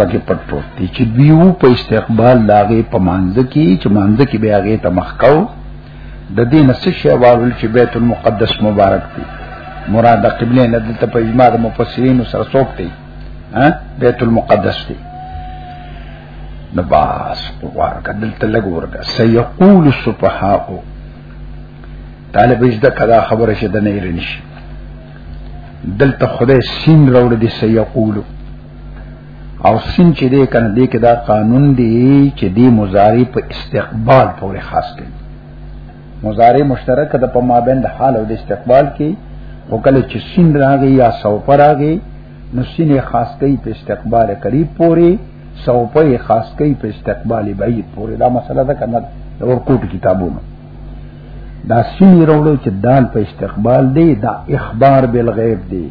پکې پټ پروت دي چې دیو په استقبال لاغه په مانځ کې چې مانځ کې به هغه ته مخکاو د دې نس شی وارل چې بیت المقدس مبارک دی مراد قبله نه دلته په اجماع د مفسرین سره څوک دی ها بیت المقدس دی نو باس وګوره دلته لګ ورګه سيقول السفهاء طالب اجدا کدا خبره شه د نه رنشي دلته خدای سین راوړ دي سيقولو او سین چې دې کنه دې کې دا قانون دی چې دې مضارع په استقبال پورې خاص دی مضارع مشترک ده په مابین د حال او د استقبال کې او کله چې سین راغی یا سو پر راغی نو سین خاص کوي په استقبال قریب پورې سو په خاص کوي په استقبال بعید پورې دا مسله ده کنه د ورکوټ کتابونو دا سینی وروړو چې دال په استقبال دی دا اخبار بالغیب دی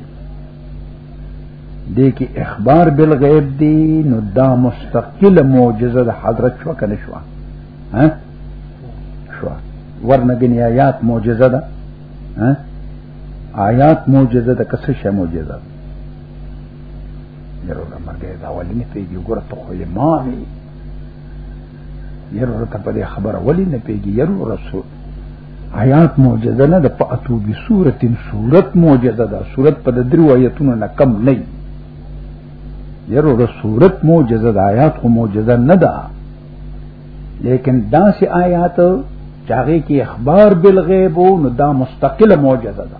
دې کې اخبار بالغیب دی نو دا مستقله معجزه د حضرت شو کنه شو ها شو ورنګنی آیات معجزه ده ها آیات معجزه ده کسه شه معجزه ده یره مرګه دا ولې نه پیږي ګوره ته خو یې مامي ير ورته په خبره ولي نه پیږي ير رسول آیات معجزه نه د پاتو به صورت صورت معجزه ده صورت په درو آیتونو نه کم نه ير رسولت معجزه ده آیات خو معجزه نه ده لیکن دا سي آیات چاغه کې اخبار بالغیب نو دا مستقله معجزه ده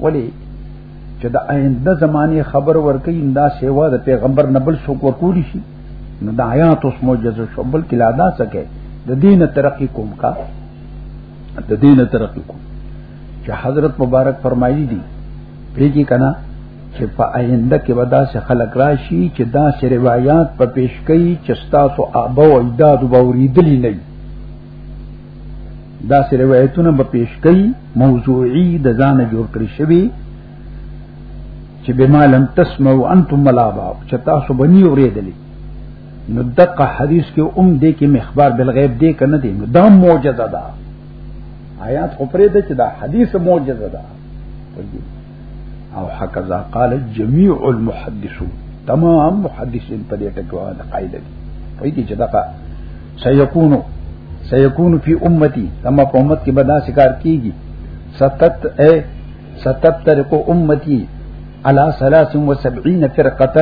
ولی چې د آینده زمانه خبر ورکې اندا سیوا د پیغمبر نبل سو ورکولی شي نو د آیات اوس معجزه شو بل کلا دا سکے د دینه ترقی کوم کا د دینه ترقی کوم چې حضرت مبارک فرمایلی دي پیږي کنا چې په آینده کې ودا سه خلق راشي چې دا سه روایت په پیش کوي چې تاسو ابو اجداد باوریدلی نه دا سه روایتونه به پیش کړي موضوعي د ځان جوړ کړی شوی چې بما لم تسمعوا انتم ولا با چې تاسو بنی اوریدلې نو دغه حدیث کې اوم دې کې مخبار بالغیب دې کنه دې نو دا معجزه ده آیات خو پرې ده چې دا حدیث معجزه ده او هکذا قال جميع المحدثون تمام محدثين په دې ټکو باندې قائل دي په دې چې دا سيكون سيكون في امتي تم په امت کې بدا شکار کیږي ستت اے ستت طرق امتي على 73 فرقه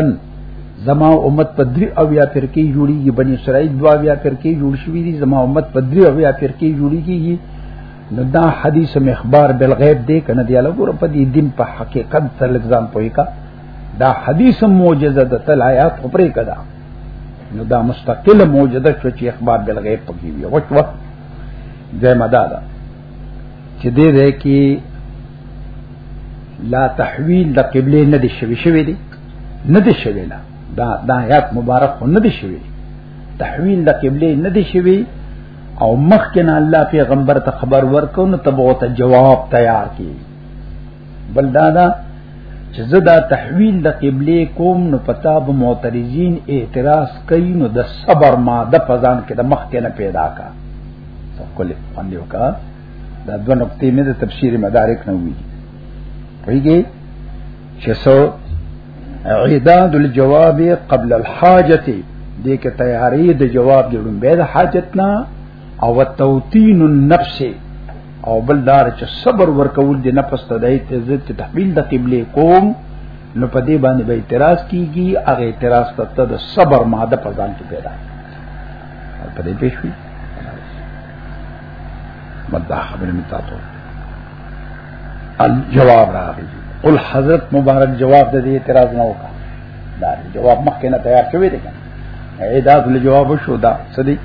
زما امت په درې او یا فرقې جوړیږي بنی اسرائیل دوا بیا فرقې جوړ شوې دي زما امت په درې او یا فرقې جوړیږي نو دا حدیث می اخبار بالغیب دی کنه دی له ګور په دې دین په حقیقت سره لګزان پوي کا دا حدیث معجزه د تل آیات خبرې کړه نو دا مستقل معجزه شو چې اخبار بالغیب پکې وي وخت وخت زمه دا ده چې دې ده کې لا تحویل د قبله نه دي شوي شوي دي نه دي شوي لا دا دا آیات مبارک نه دي شوي تحویل د قبله نه دي شوي او مخکنا الله پیغمبر ته خبر ورکو نو تبو ته جواب تیار کی بل دادا چې زه دا تحویل د قبله کوم نو پتا به معترضین اعتراض کوي نو د صبر ما د پزان کې د مخ کې نه پیدا کا خپل باندې وکا دا دوه نقطې مې د تفسیر مدارک نه وی پیږي چې سو عداد الجواب قبل الحاجت دې کې تیاری د جواب د لومبه د حاجت نه او توتین النفس او بل دار چې صبر ورکول د نفس ته د عزت ته تحویل د قبله کوم نو په دې باندې به اعتراض کیږي هغه اعتراض ته د صبر ماده په ځان کې پیدا په دې پېښوي مداخله متاتو الجواب راغی قل حضرت مبارک جواب د دې اعتراض نه وکړ دا جواب مخکې نه تیار شوی دی اعداد له جواب شو دا سدي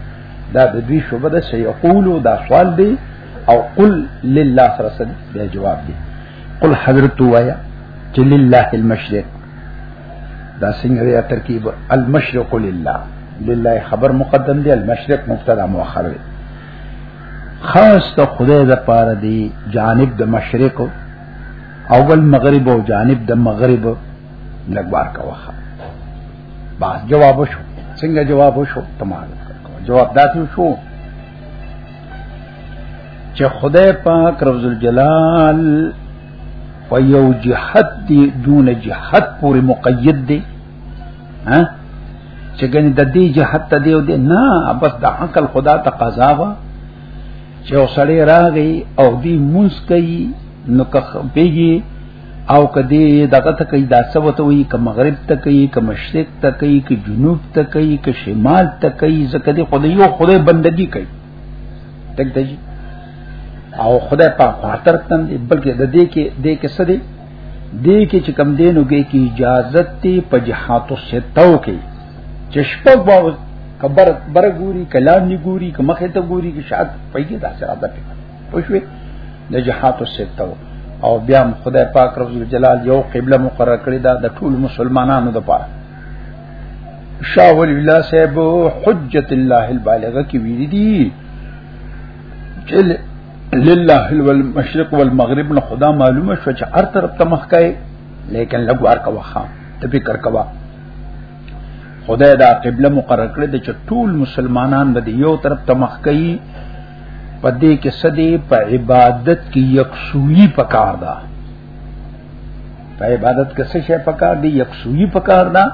دا د دوی شوبه ده چې یقولو دا سوال دی او قل لله سره سدي دا جواب دی قل حضرت وایا چې لله المشرق دا څنګه دی ترکیب المشرق لله لله خبر مقدم دی المشرق مبتدا مؤخر دی خاص ته خدای د پاره دی جانب د مشرق اول مغرب او جانب د مغرب لګوار کا وخه با جواب شو څنګه جواب شو تمام جواب داسې شو چې خدای پاک رب الجلال په یو جهت دی دون جهت پورې مقید دی ها چې ګنې د دې جهت ته دیو دې نه بس د عقل خدا تقاضا وا چې وسړی راغی او دې مونږ کوي نو که بیږي او کدی دغه ته کوي دا څه وته وي که مغرب ته کوي که مشرق ته کوي که جنوب ته کوي که شمال ته کوي ځکه دې خدای یو خدای بندگی کوي تک دی او خدای په خاطر تم دی بلکې د دې کې دې کې سړي دې کې چې کم دینو کې کی اجازه تی په جهات ستو کې چې شپږ باو کبر بر ګوري کلام ني ګوري که مخه ته ګوري که شاد پیګه دا سره ده پښوی د جهات ستو او بیا خدای پاک رب جلال یو قبله مقرره کړی دا د ټول مسلمانانو لپاره شاه ولی الله صاحب حجت الله البالغه کې ویری دي چې لله المشرق والمغرب نه خدا معلومه شو چې هر طرف ته مخ کای لیکن لګوار کا وخا ته فکر کوا خدای دا قبله مقرر کړې د ټول مسلمانان به یو طرف ته مخ کای پدې کې سدې په عبادت کې یکسوی پکار ده په عبادت کې څه شی پکار دی یکسوی پکار ده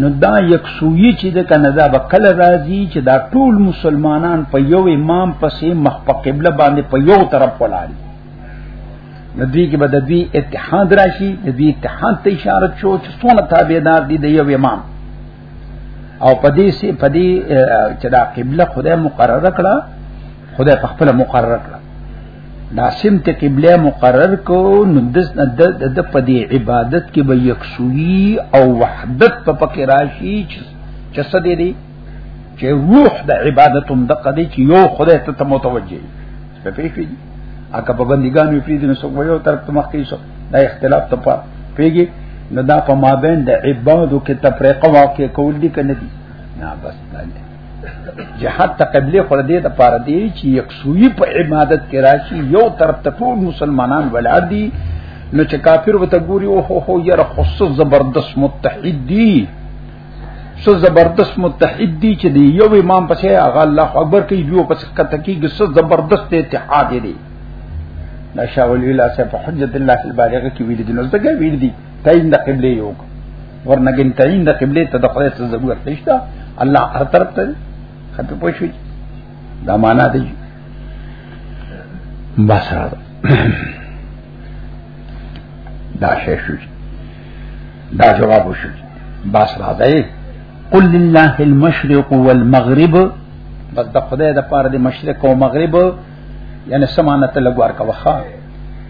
نو دا یک سوی چې د کنه دا به کله راځي چې دا ټول مسلمانان په یو امام پسې مخ په قبله باندې په یو طرف ولاړ نو دوی کې به د دوی اتحاد راشي د دوی اتحاد ته اشاره شو چې څونه تابعدار دي د یو امام او پدې سي پدې چې دا قبله خدای مقرره کړه خدای په خپل مقرره کړه دا سم ته قبله مقرر کو نو د د په دې عبادت کې به یکسوی او وحدت په پکې راشي چې څه دی دی چې روح د عبادت هم د قدې چې یو خدای ته ته متوجه په پیږي اګه په بندګانو پیږي نو څوک یو طرف ته مخ کې شو دا اختلاف ته پا پیږي نو دا په مابین د عبادت کې تفریقه واقع کول دي کنه دي نه بس دا جهاد ته قبله خور دې د پاره دی چې یک سوی په عبادت کې راشي یو طرف ته ټول مسلمانان ولاړ دي نو چې کافر وته ګوري او هو هو یره خصو زبردست متحد دي سو زبردست متحد دي چې دی یو امام پسې هغه الله اکبر کوي یو پسې کته کیږي سو زبردست اتحاد دي نشاول ویلا سه په حجت الله البالغه کې ویل دي نو زګه ویل دي تعین د قبله یو ورنګین تعین د قبله ته د خدای څخه ضرورت نشته الله هر طرف ته خپل پوښي دا معنا دی بس را دا شې شو دا جواب شو بس را دی قل لله المشرق والمغرب بس د خدای د پاره د مشرق او مغرب یعنی سمانه ته لګوار کا وخا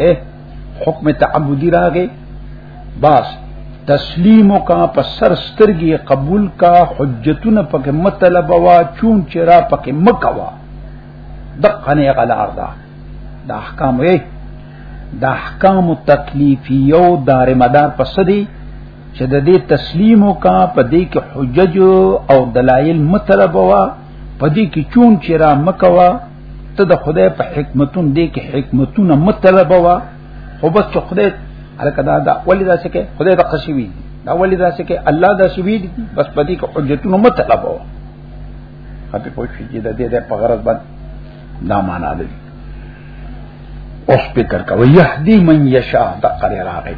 اے حکم تعبدی راغې باس تسلیم کا په سر سترګي قبول کا حجتونه پکې مطلب وا چون چې را پکې مکوا دقه نه غلار دا د احکام وي د احکام تکلیفیو دار مدار پس دی چې د دې تسلیم کا په دې کې حجج او دلایل مطلب وا په دې کې چون چې را مکوا ته د خدای په حکمتون دی کې حکمتونه مطلب وا خو بس چې خدای الکه دا دا ولې دا څه کې خدای د قشوی دی دا ولې دا څه کې الله دا شوی دی بس پدې کې حجتونه مطلب وا هغه په شي چې د دې د پغرض باندې دا معنا دی اوس فکر کوي يهدي من يشاء د قرار راغی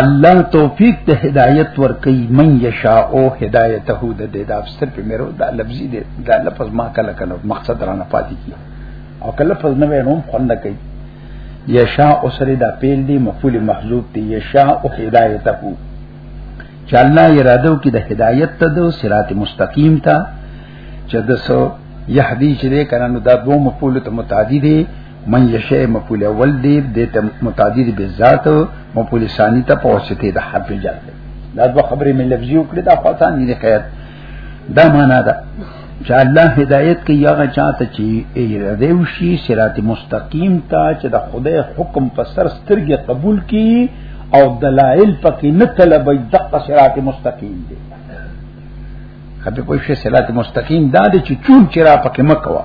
الله توفیق ته هدایت ورکي من یشاء او هدایته د دې د افسر په مرو د لفظي دی د لفظ ما کله کله مقصد را نه پاتې کی او کله لفظ نه وینم خوند کوي یشاء او سره دا پیل دی مفعول محذوف دی یشاء او هدایته چې الله اراده وکړي د هدایت ته د صراط مستقیم ته چې د سو یهدی چې کنه نو دا دوه مفعول ته متعدی دی من یشئ مفعول اول دی د متعدد به ذات مفعول ثانی ته پوښتې د حرف جر دی دا دوه خبرې مې لفظي وکړې دا خاصان دي خیر دا معنا ده چې الله هدایت کوي هغه چاته چې اراده وشي صراط مستقیم ته چې د خدای حکم په سر سترګې قبول کړي او دلائل پکې نه طلبي دغه صراط مستقیم دی کله کوئی شی صراط مستقیم دا دی چې چون چرا پکې مکوه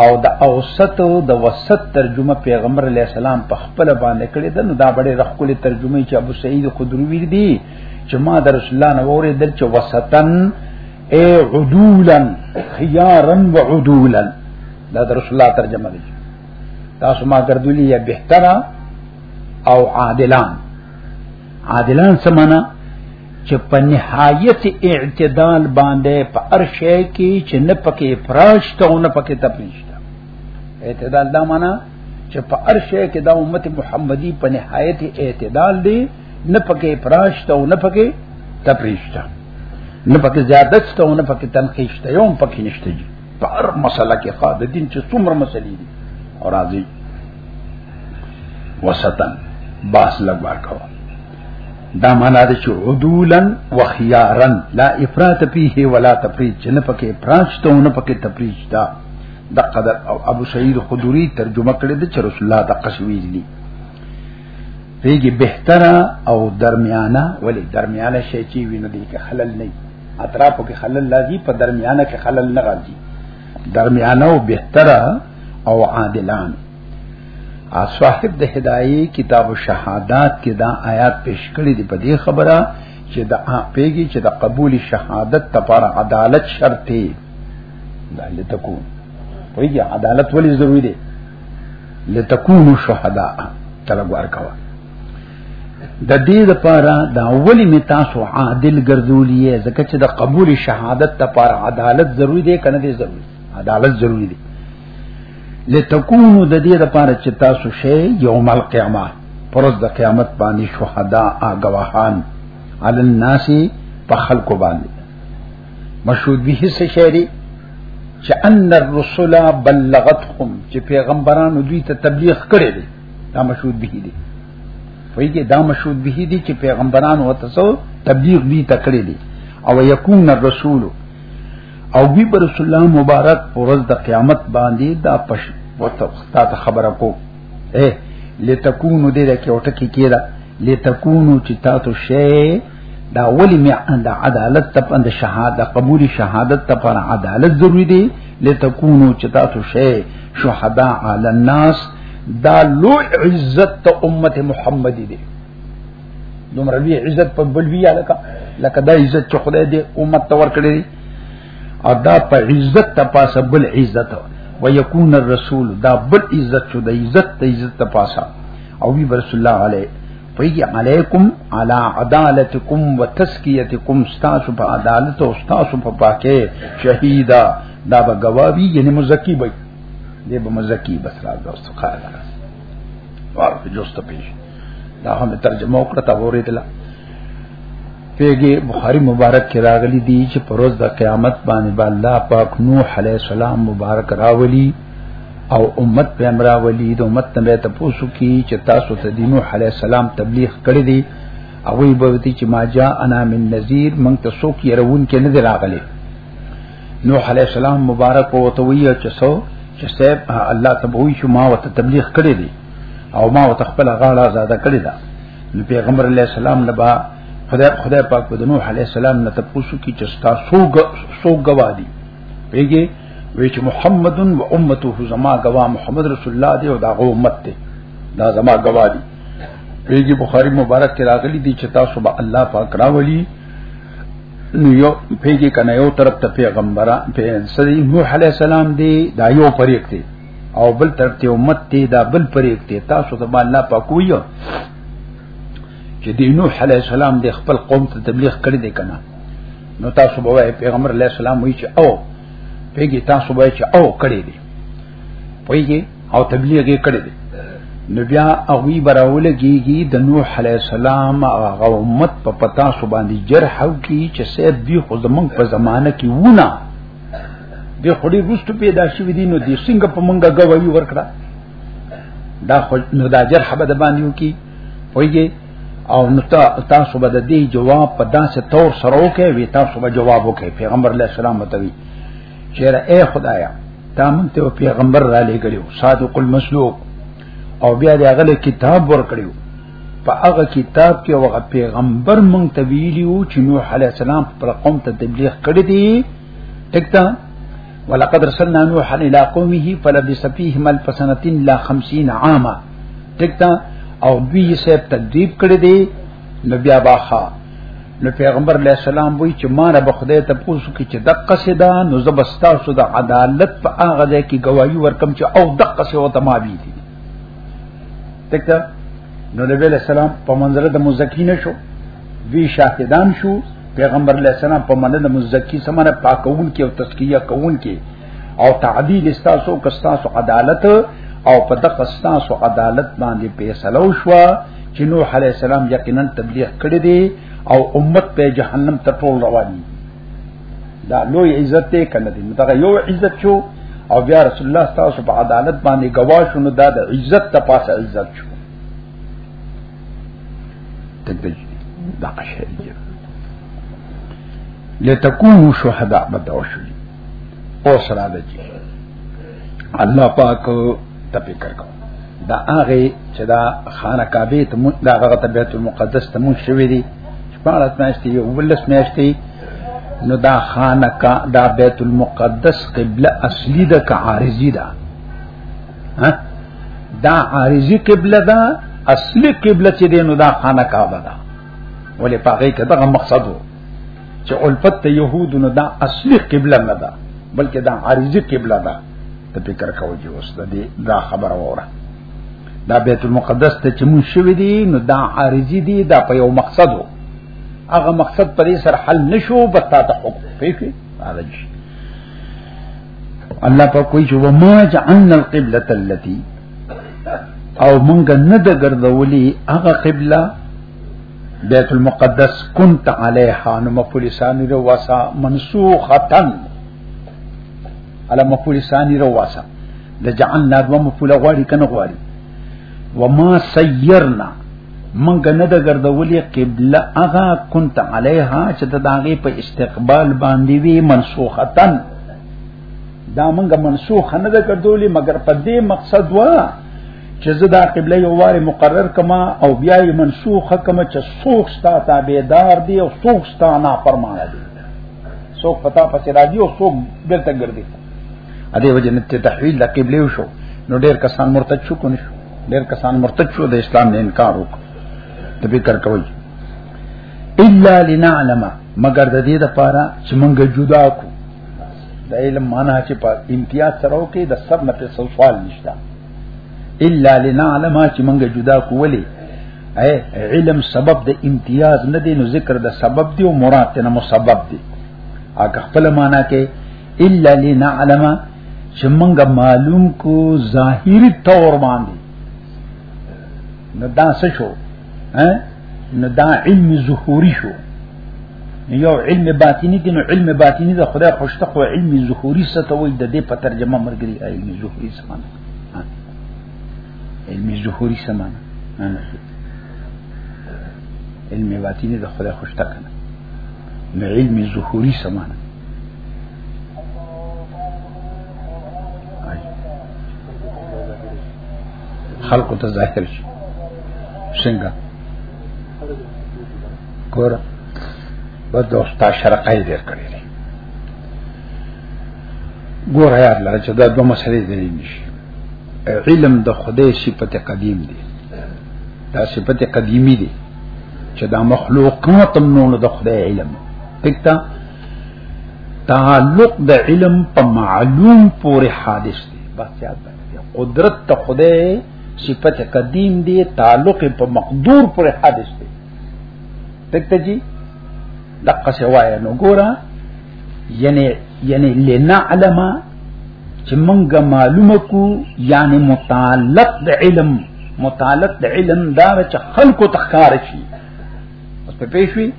او د اوسط او د وسط ترجمه پیغمبر علی السلام په خپل باندې کړی ده نو دا بڑې رخلې ترجمه چې ابو سعید خدری ویل دي چې ما در رسول الله نو اورې دل چې وسطن اے عدولا خيارا وعدولا دا در رسول الله ترجمه دي تاسو ما ګرځولي یا بهتره او عادلان عادلان سمانا چې په نهایت اعتدال باندې په ارشه کې چې نه پکې افراج ته او نه پکې تفریج ته اعتدال دا معنا چې په ارشه کې دا امت محمدي په نهایت اعتدال دی نه پکې افراج ته او نه پکې تفریج ته نه پکې زیادت ته او نه پکې تنقیش ته یو پکې نشته جی په هر مسله کې قاعده دین چې څومره مسلې دي او راځي وسطن باس لګ ورکاو دا معنا د چې عدولن وخيارن لا افراط فيه ولا تفريط چې نه پکې افراط ته نه پکې تفريط تا د قدر او ابو سعید خدوري ترجمه کړې د چې رسول الله د قشویز دي پیږي بهتره او درمیانه ولی درمیانه شي چې وینې دي کې خلل نه اطرافو کې خلل لازم په درمیانه کې خلل نه راځي درمیانه او بهتره او عادلان صاحب د هدايه کتاب الشهادات کې دا آیات پیش کړی دی په دې خبره چې دا پیږي چې د قبول شهادت لپاره عدالت شرط دی دا لتكون ویږي عدالت ولې ضروری دی لتكون شهداء تلګوار کوا د دې لپاره دا اولی می تاسو عادل ګرځولې ځکه چې د قبول شهادت لپاره عدالت ضروری دی کنه دی ضروری عدالت ضروری دی لتكونو د دې لپاره چې تاسو شی یوم القیامه پرز د قیامت باندې شهدا اګواهان علی الناس په خلکو باندې مشهود به څه شری چې ان الرسل بلغتهم چې پیغمبرانو دوی ته تبلیغ کړی دی دا مشهود به دی وایي دا مشهود به دی چې پیغمبرانو ته تبلیغ دی تکړه دی او یکون الرسول او بی بر رسول الله مبارک پرز د قیامت باندې دا پښ وتختا ته خبره کو اے لتكونو دې کې او ټکی کېدا لتكونو چې تاسو شی دا ولی می د عدالت ته پند شهادت قبول شهادت ته پر عدالت ضروری دی لتكونو چې تاسو شی شهدا علی الناس دا لو عزت ته امت محمدی دی دومره لوی عزت په بل وی الکا لکه دا عزت چې خدای دې امت ته ورکړي او دا په عزت ته پاسه بل عزت و یکون الرسول دا بل عزت شو د عزت ته عزت ته پاسه او وی رسول الله علیه پیږي علیکم علی عدالتکم وتسکیتکم استاسو په عدالت او استاسو په پاکه شهیدا دا به گواوی یعنی مزکی به دې به مزکی بس راځو څخه راځو ورته جوست پیش دا هم ترجمه وکړه تا وریدل پیګه بخاری مبارک کې راغلي دي چې پروز د قیامت باندې با الله پاک نوح علی السلام مبارک راولي او امت په امر راولي د امت نه ته پوسو کی چې تاسو ته دینو علی السلام تبلیغ کړی دي او وی به وتی چې ما جا انا من نذیر مونږ ته څوک یې رون کې نه دی راغلي نوح علی السلام مبارک او ته وی چې سو چې صاحب الله تبوی شو ما وت تبلیغ کړی دی او ما او تخپل غاړه آزاد کړی دا نو پیغمبر علی السلام نه با خدای خدای پاک په نوح علی السلام نه تاسو کی چستا سوګ سوګ گوادی پیګه وی چې محمد و امته زما گوا محمد رسول الله دی او دا غو امت دی دا زما گوا دی پیګه بخاری مبارک کې راغلی دی چې تاسو به الله پاک راولي نو یو پیګه کنه یو طرف ته پیغمبره په سړي نوح علی السلام دی دا یو پریک دی او بل طرف ته امت ته دا بل پرېک ته تاسو ته الله پاک ویو چې د نوح علی السلام د خپل قوم ته تبلیغ کړی دی کنه نو تاسو به پیغمبر علی السلام وی چې او پیګی تاسو به چې او کړی دی پیګی او تبلیغ یې کړی دی نو بیا هغه براول کیږي د نوح علی السلام هغه امت په پتا سو باندې جرح او کی چې سید دی خو زمنګ په زمانه کې ونه دی خوري روستو پیدا شوی دی نو دی څنګه په مونږه گواہی ورکړه دا خو نو دا جرح به باندې کی وایي او نو تاسو به د دې جواب په داسې تور سره وکړي وی تاسو به جواب وکړي پیغمبر علیه السلام ته وی چیرې اے خدایا تا مونږ ته پیغمبر را لېګلو صادق المسلوب او بیا دې هغه کتاب ورکړیو په هغه کتاب کې هغه پیغمبر مونږ ته ویلی وو چې نوح علی السلام پر قوم ته تبلیغ کړی دی ټکتا ولقد رسلنا نوحا الى قومه فلبث فيهم الف سنه الا 50 عاما ټکتا او دوی سه تکذیب کړی دی نو بیا باخا نو پیغمبر علی السلام وی چې ما رب خدای ته پوښتنه کې چې دقه سدا نو زبستا سو د عدالت په هغه ځای کې گواہی ورکم چې او دقه سه او تمابی دي تکته نو نبی علیہ السلام په منظره د مزکی نه شو وی شاهدان شو پیغمبر علیہ السلام په منظره د مزکی سمانه پاکون کې او تزکیه کون کې او تعدیل استاسو کستاسو عدالت او په دغه استاسو عدالت باندې فیصله وشوه چې نوح علیہ السلام یقینا تبلیغ کړی دی او امت په جهنم ته ټول رواني دا لوی عزت ته کنه دي متغه یو عزت شو او بیا رسول الله تاسو په عدالت باندې گواه شونه دا د عزت ته پاسه عزت شو تدج دا شریعه لتكونوا شهداء بدوشل او سره د چی الله پاک ته فکر کو دا هغه چې دا خانه کعبه ته دا هغه ته بیت المقدس ته مون شوی دی شپارس میاشتې یو ولس میاشتې نو دا خانکا دا بیت المقدس قبله اصلي ده که عارضي ده ها دا عارضي قبله ده اصلي قبله چې دی نو دا خانکا ده ولې پاګه کې دا مقصد وو چې الفت يهود نو دا اصلي قبله نه ده بلکې دا عارضي قبله ده ته فکر کوو چې اوس د دې دا خبره وره دا بیت المقدس ته چې مون شوې دي نو دا عارضی دي دا په یو مقصد وو هغه مقصد پرې سر حل نشو بتا ته حکم پیږي عارض الله په کوئی چې وما جعلنا القبلة التي او مونږ نه د ګرځولې هغه قبله بیت المقدس كنت عليها نو مفعول ثاني رواسا منسوختن على مفعول ثاني رواسا لجعلنا دو مفوله غواړي کنه غواړي وما سيرنا منګ نه د ګرځولې قبله اغا كنت عليها چې د داغه په استقبال باندې وی منسوختن دا منګ منسوخ نه د ګرځولې مګر په دې مقصد وا چې زه دا قبله یو وار مقرر کما او بیا یې منسوخ کما چې سوق ستا تابعدار دی او سوق ستا نافرمانه دی سوق پتا پسې راځي او سوق بیرته ګرځي ا دې وجه نه ته تحویل د قبله وشو نو ډېر کسان مرتد شو کو نه شو ډېر کسان مرتد شو د اسلام نه انکار وکړ ته به کار کوي الا لنعلم مگر د دې لپاره چې مونږ جدا کو د علم معنا چې په امتیاز سره وکي د سب نه په سوال نشته الا لنعلم چې مونږ جدا کو ولې اے علم سبب د امتیاز نه دی نو ذکر د سبب دی او مراد نه مسبب دی اګه خپل معنا کې الا لنعلم چې موږ معلوم کو ظاهری تور باندې نو دا څه شو ها نو دا علم ظهوری شو یو علم باطنی دی نو علم باطنی د خدای خوشته خو علم ظهوری ستوي د دې په ترجمه مرګري علم ظهوری سمانه علم ظهوری سمانه علم باطنی د خدای خوشته کنه نه علم ظهوري سمانه خلق ته ظاهر شي څنګه ګور بس د استاد شرقای ډیر کړی دی ګور یار لاره چې دا دوه مسلې دي نشي علم د خدای صفت قدیم دی دا صفت قدیمی دی چې دا مخلوقات هم نو د خدای علم پکتا تعلق د علم په معلوم پورې حادث دی بس یاد قدرت ته خدای صفت قدیم دی تعلق په مقدور پر حادث دی تک ته جی دقه سوایا نو ګورا یعنی یعنی لنعلم چې مونږه معلومه کو یعنی متعلق د علم متعلق د علم دا چې خلکو تخکار شي اوس په پیښوي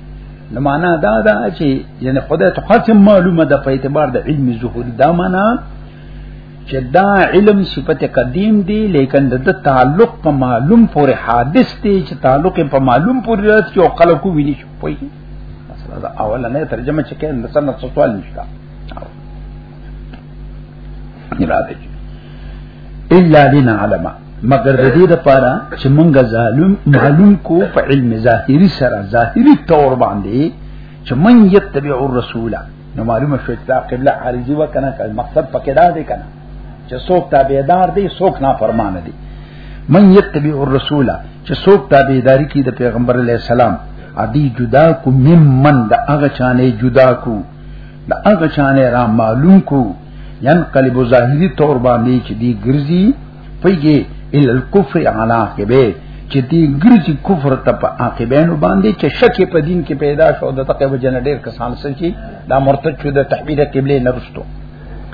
نو معنا دا دا چې یعنی خدای ته خاصه معلومه ده په اعتبار د علم ظهور دا معنا چې دا علم صفت قدیم دی لیکن د تعلق په معلوم پورې حادث دی چې تعلق په معلوم پورې راځي او خلکو ویني پوي مثلا دا اوله نه ترجمه چې کین د سنت سوال نشته اراده الا دین علم مگر د دې لپاره چې مونږه ظالم معلوم کو په علم ظاهری سره ظاهری تور باندې چې من یتبع الرسول نو معلومه شو چې دا قبله عارضی وکنه مقصد پکې دا دی کنه چې څوک تابعدار دی څوک نافرمان دی من یتبع الرسول چې څوک تابعداري کوي د پیغمبر علی السلام ادي جدا کو ممن د هغه چانه جدا کو د هغه چانه را معلوم کو ينقلب ظاهري تور باندې چې دی ګرځي پیږي ال الكفر علی عقبه چې دی ګرځي کفر ته په عقبینو باندې چې شک په دین کې پیدا شو د تقوی جن ډیر کسان سچي دا مرتد شو د تحویل قبله نرستو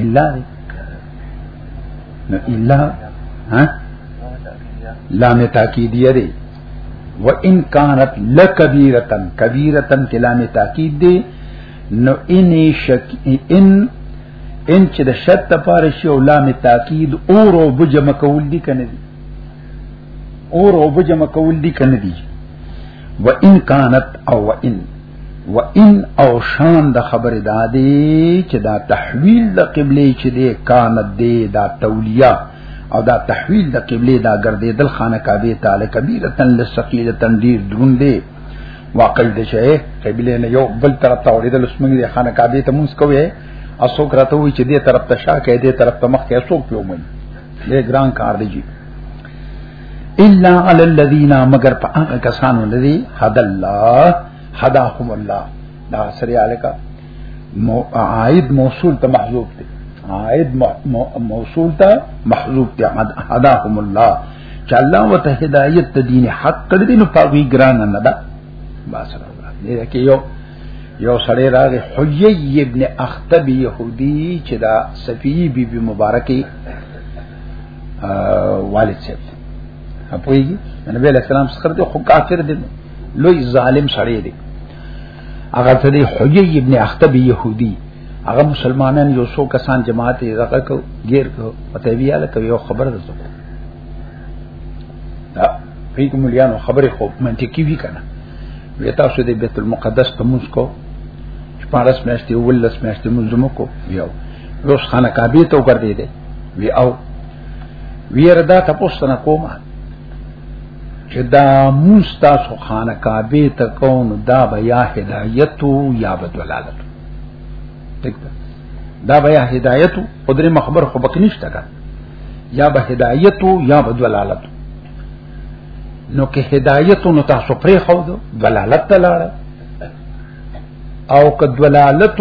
الا نو الا ها لام تاکیدیه دی و ان کانت لکبیرتن کبیرتن کې لام تاکید دی نو ان شک ان ان چې د شرط لپاره شی او لام تاکید اور او بجم کول دي کنه دي اور او بجم کول دي کنه دي و ان کانت او و ان و ان او شان د خبر دادی چې دا تحویل د قبله چې دی کان دی دا تولیه او دا تحویل د قبله دا ګرځیدل خانه کعبه تعالی کبیره تن لسقیله تن ډیر درون دی واقع دي چې قبله نه یو بل طرف ته اوریدل اسمنګ دی خانه کعبه ته مونږ کوی اسو کرته وی چې دې طرف ته شا کې دې طرف ته مخ کې اسو پیومن دې ګران کار دی جی الا علی الذین مگر په هغه کسانو لري حد الله حداهم الله دا سری الکا عائد موصول ته محذوب دی عائد موصول ته محذوب دی حداهم الله چې الله وته هدایت ته دین حق کړی دی نو پاوی ګران نه ده بس راځه دې کې یو یو سړی راغی حیی ابن اختب یهودی چې دا صفی بی بی مبارکی والد صاحب اپویږي نبی علیہ السلام سره د خو کافر دي لوی ظالم سړی دی هغه ته دی حجی ابن اختب يهودي هغه مسلمانان یو څو کسان جماعت یې زغه کو غیر کو پته بیا له کوي خبر ده دا فی کوم لیانو خبره خو منطقي وی کنه وی تاسو د بیت المقدس ته موږ کو شپارس میاشتې ولس میاشتې موږ زمو کو یو روز خانه کعبه ته ور دي وی او ویر دا تاسو نه کوم چې دا موستا سو خانه کعبه ته کون دا بیا هدایت یا بدلالت ٹھیک ده دا بیا هدایت او درې مخبر خو بک نشته کا یا به هدایت یا به دلالت نو که هدایت نو تاسو پرې خو دو دلالت ته لاړ او که دلالت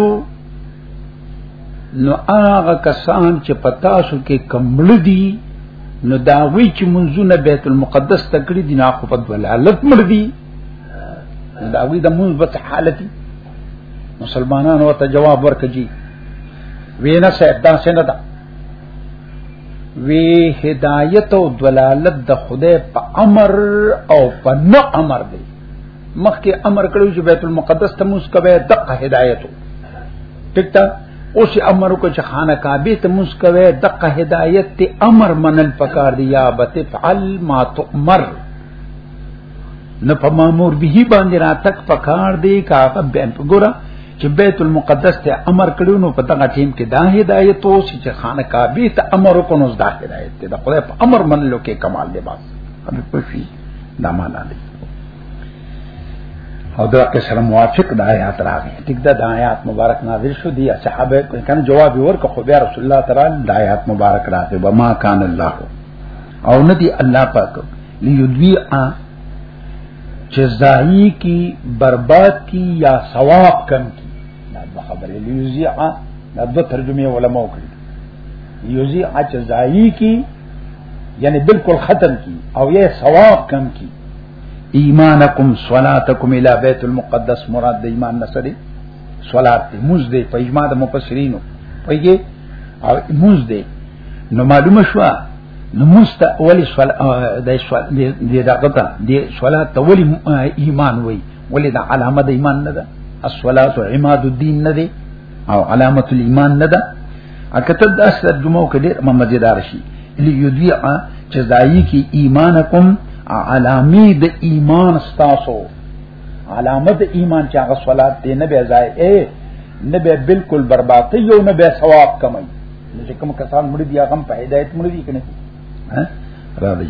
نو هغه کسان چې پتا سو کې کمل دي نو دا وی چې منځونه بیت المقدس ته کړی دي نه خو په ولالت مړ دي دا وی د مثبت حالتي مسلمانانو ته جواب ورکړي وینا سه دا څنګه ده وی هدایت او دلالت د خدای په امر او په نه امر دی مخکې امر کړو چې بیت المقدس ته موږ کوي دغه هدایتو ټیک تا اوس امر کو چې خانه کعبه ته موږ کوي دغه هدایت ته امر منل پکار دی یا بتفعل ما تؤمر نه په مامور به باندې را تک پکار دی کاغه به ګوره چې بیت المقدس ته امر کړو نو په دغه ټیم کې دا هدایت او چې خانه کعبه ته امر کو نو دا هدایت دی دا خدای په امر منلو کې کمال دی بس دا معنا دی او دا که سره موافق د آیات راغی ټیک دا د آیات مبارک نازل شو دی صحابه کنه جواب ورک خو بیا رسول الله تعالی د آیات مبارک راغی و ما کان الله او ندی الله پاک لیدوی ا جزائی کی برباد کی یا ثواب کم کی دا خبره لیوزیع دا دو ترجمه علماء کړی یوزیع جزائی کی یعنی بالکل ختم کی او یہ ثواب کم کی ایمانکم صلاتکم الی بیت المقدس مراد د ایمان نسری صلات دی موز دی په اجماع د مفسرینو پیږي او موز دی نو معلومه شو نو مست ولی سوال د سوال د دغه د صلات ته ولی ایمان وای ولی د علامه د ایمان نه ده الصلاه عماد الدین نه ده او علامت الايمان نه ده اکته داس ترجمه وکړي ممجدار شي ليدوی چې دایي کې ایمانکم علامه د ایمان ستاسو علامه د ایمان چې هغه صلات دی نه به ځای اے نه به بالکل برباد یو نه به ثواب کمای نو چې کوم کسان مړي دي هغه په هدایت مړي دي کنه ها را دی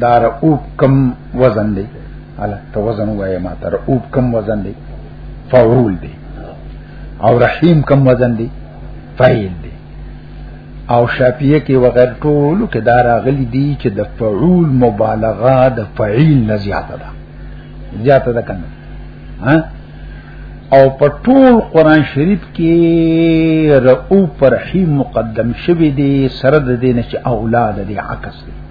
دار اوب کم وزن دی الا ته وزن وای ما تر اوب کم وزن دی فورول دی او رحیم کم وزن دی فعیل دی او شافیه کې وغیر ټول کې دار غلی دی چې د فعول مبالغه د فعیل نه زیاته ده زیاته ده کنه ها او په ټول قران شریف کې رؤوف رحیم مقدم شوی دی سره د دین چې اولاد دی عکس دی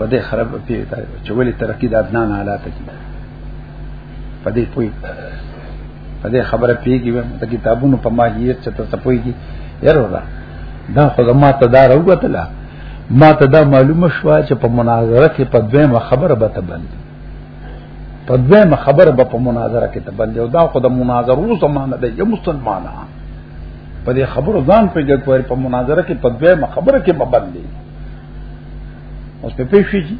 په دې خراب پیری تا چې ولې ترقی د ادنان حالات کې په دې پوي په دې خبره پیږي د کتابونو په ماهیت چې تاسو پويږي یره دا دا خو ما ته دا راوته ما ته دا معلومه شو چې په مناظره کې په دویمه خبره به ته بند په دویمه خبره به په مناظره کې ته بند او دا خو د مناظرو زمانه ده یو مسلمانه په دې خبرو ځان پیږي په مناظره کې په دویمه خبره کې به بند دی اوس په پیښې دي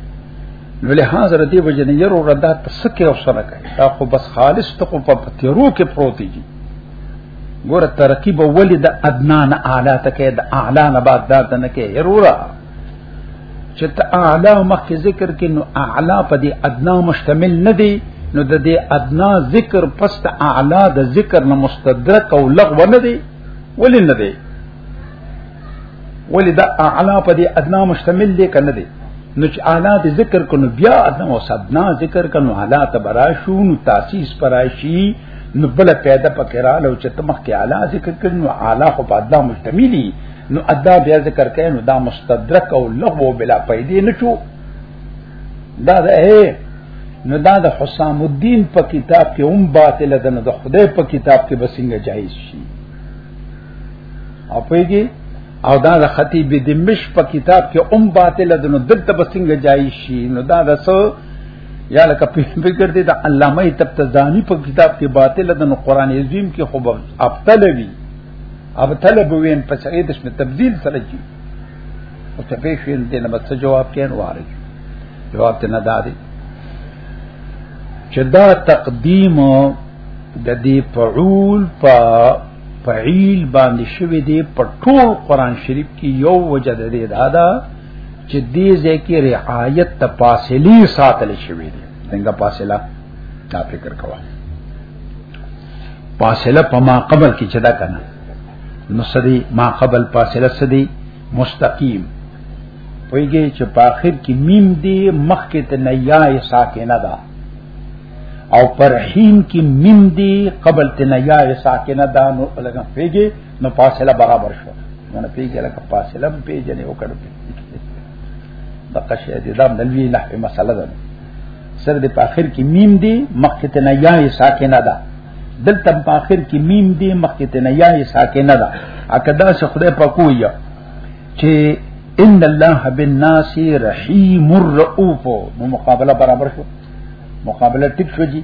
نو له حاضر دی به جن یرو ردا تسکه او سره کوي دا خو بس خالص ته په پتیرو کې پروت دي ګوره ترقی به ولې د ادنا نه اعلی ته کې د اعلی نه بعد دا نه کې یرورا چې ته اعلی مخکې ذکر کې نو اعلی په دې ادنا مشتمل نه دی نو د دې ادنا ذکر پس ته اعلی د ذکر نه مستدرک او لغو نه دی ولې نه دی ولی دا اعلی په دې ادنا مشتمل دی کنه دی نو چې اعلی د ذکر کنو بیا ادنا او سدنا ذکر کنو اعلی ته براشو نو تاسیس پرایشی نو بل پیدا پکرا لو چې تمخ کې اعلی ذکر کنو اعلی خو په ادنا مشتملی نو ادا بیا ذکر کین نو دا مستدرک او لغو بلا پیدې نشو دا ده نو دا د حسام الدین په کتاب کې هم باطل ده نو د خدای په کتاب کې بسنګ جایز شي اپویږي او دا د خطیب دمشق په کتاب کې ام باطل د نو دلته بسنګ جای شي نو دا د سو یا لکه په فکر دي د علامه تبتزانی په کتاب کې باطل د نو قران عظیم کې خو ابتلوي ابتل بوین په سعید اسم تبديل سره کی او ته په شین دې نه بس جواب کین واره جواب ته نه دادي چې دا تقدیم د دې فعول په فعیل باندې شوی دی په ټول قران شریف کې یو وجه ده دی دا دا چې دې ځکه رعایت ته فاصله ساتل شوی دی څنګه فاصله دا فکر کوه فاصله په ما قبل کې چدا کنه نو سدي ما قبل فاصله سدي مستقیم ویږي چې په اخر کې میم دی مخ کې ته نه یا ساکنه ده او پر حين کې میم دی قبل تنا یا ساکنه دا نو لګم پیږي نو فاصله برابر شو نو نه پیږي لکه فاصله هم پیږي نه وکړ دا قشه دې دا دلوی نه مسله ده سر دې په اخر کې میم دی مخکې تنا یا ساکنه ده دلته په اخر کې میم دی مخکې تنا یا ساکنه ده اکه دا څه خدای په کوی چې ان الله بالناس رحیم الرؤوف نو مقابله برابر شو مقابله ټیک شو جی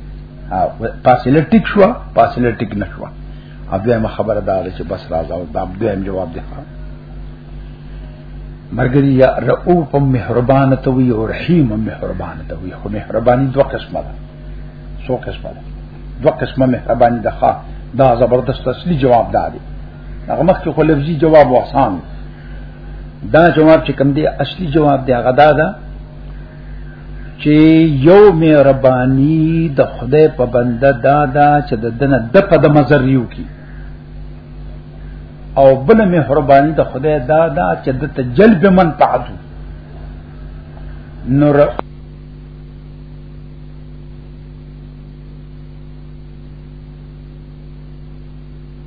او فاصله ټیک شو فاصله ټیک نشو ابیامه خبره دا چې بس راځو دا ابیام جواب دی مرګری یا رؤوف مهربان ته وی او رحیم مهربان ته وی خو مهربانی دوه قسمه ده څو قسمه ده دوه قسمه مهربانی ده دا زبردست اصلي جواب ده هغه مخکې خو لفظي جواب وحسان دا جواب چې کوم دی اصلي جواب دی هغه دا ده چې یو مې ربانی د خدای په بنده دا دا چې د دنه د په د مزر یو کی او بل مې ربانی د خدای دا دا چې د تجلب من پاتو نور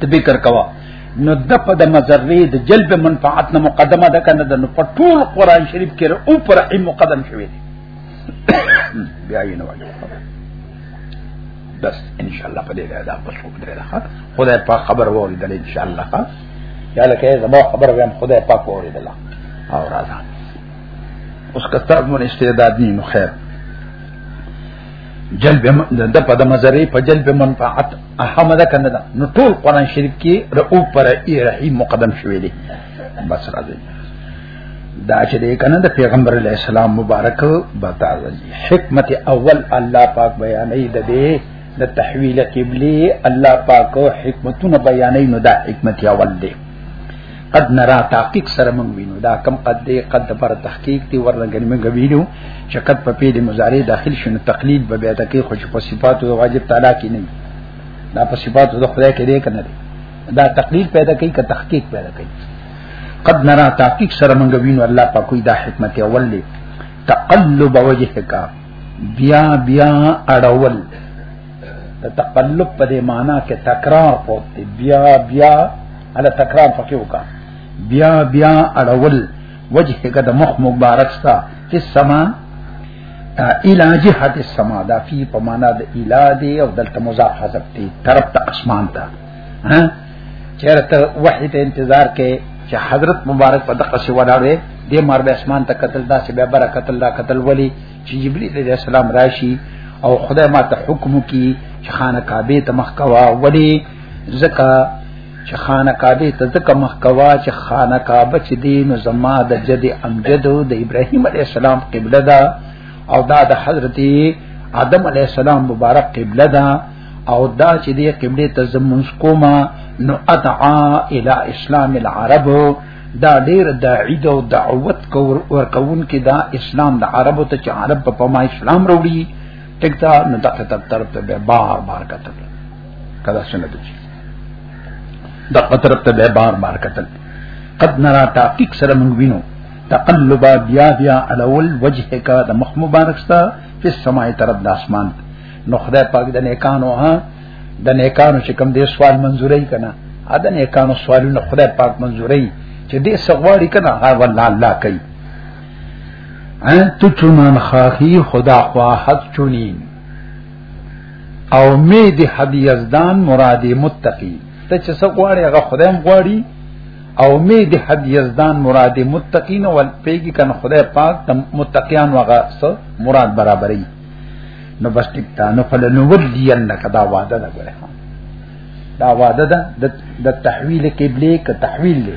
ته فکر کوا نو د په د مزرې د جلب منفعت نه مقدمه ده کنه د نو په ټول قران شریف کې او پر مقدم شوی دی بیا یې نه وایي بس ان شاء الله په دې دا بس وکړه دا خدای په خبر ووري دل ان شاء الله یا لکه زما خبر ویم خدای پاک ووري دل او راځه اوس کته مون استعداد نه نو خیر جلب د په د مزری په جلب منفعت احمد کنه نو ټول قران شریف کې رؤوف پر رحیم مقدم شوی دی بس را دي دا چې دې کنه د پیغمبر علی السلام مبارک بتا دي حکمت اول الله پاک بیانې د دې د تحویل قبلی الله پاک او حکمتونه بیانې نو دا حکمت اول دی قد نرا تحقیق سره مونږ وینو دا کم قد دی قد پر تحقیق دی ورلګن مونږ وینو چې قد په پیل مضارع داخل شنو تقلید به بیا تکي خوش په صفات او واجب تعالی کې نه دا په صفات د خدای کې دی کنه دا تقلید پیدا کوي که تحقیق پیدا کوي قد نرا تحقیق سره مونږ وینو الله په کوئی دا حکمت اول دی تقلب وجهک بیا بیا اړول تقلب په دې معنی کې تکرار پوت دی بیا بیا علي تکرار پکې وکا بیا بیا اړول وجهک د مخ مبارک ستا چې سما دا علاج حد السما دا فی په معنا د علاج او دلته مضاف حذف دی طرف ته اسمان ته ها چیرته وحی ته انتظار کې چې حضرت مبارک په دغه څه ولاړې د مار به اسمان ته قتل دا چې به برکت الله قتل ولی چې جبرئیل علیہ السلام راشي او خدای ما ته حکم کی چې خانه کعبه ته مخ کوا ولی زکه چې خانه کعبه ته ځکه مخکوا چې خانه کعبه چې دین زما د جد امجد د ابراهیم علی السلام قبله ده او دا د حضرت آدم علی السلام مبارک قبله ده او دا چې دې قبله ته زمونږ کومه نو ادعا الی اسلام العرب دا ډیر د عید او دعوت کور ورکون کې دا اسلام د عربو ته چې عرب په پما اسلام وروړي ټیک دا نو دغه طرف ته به بار بار کتل کله څنګه دي د قطرب ته به بار بار کتل قد نرا تحقیق سره موږ وینو تقلب بیا بیا الاول وجه کا د مخ مبارک ستا په سماع طرف د اسمان نو خدای پاک د نیکانو ها د نیکانو چې کوم دې سوال منزوري کنا ا د نیکانو سوالونه خدای پاک منزوري چې دې سغواړي کنا ها والله الله کوي ان تو چونان خاخی خدا خواهد چونین او می دی حبی یزدان مرادی متقی ته چې څه غواړي هغه خدای هم غواړي او می دی حبی یزدان مرادی متقی نو ول پیګی کن خدای پاک د متقیان وغه څه مراد برابرې نو بس ټیک تا نو فلنولینک دا وعده ده ګره دا وعده ده د تحویل قبله ک تحویل له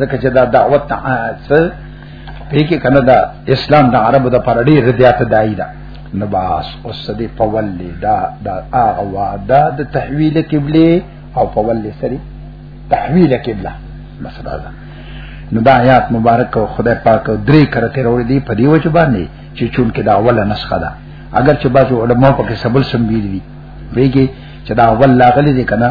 ځکه چې دا دعوت ته څه پیکه کنه دا اسلام د عربو د پر ډیر زیات دای دا نباس او صدی فول دا دا هغه وعده د تحویل قبله او فول سری تحویل قبله مسله ده نو دا آیات مبارک او خدای پاک درې کرته وروړي دی په دی وجه باندې چې چون کې دا اوله نسخه ده اگر چې بعض علماء په کې سبل سم ویلي ویږي چې دا اول لاغلي دي کنه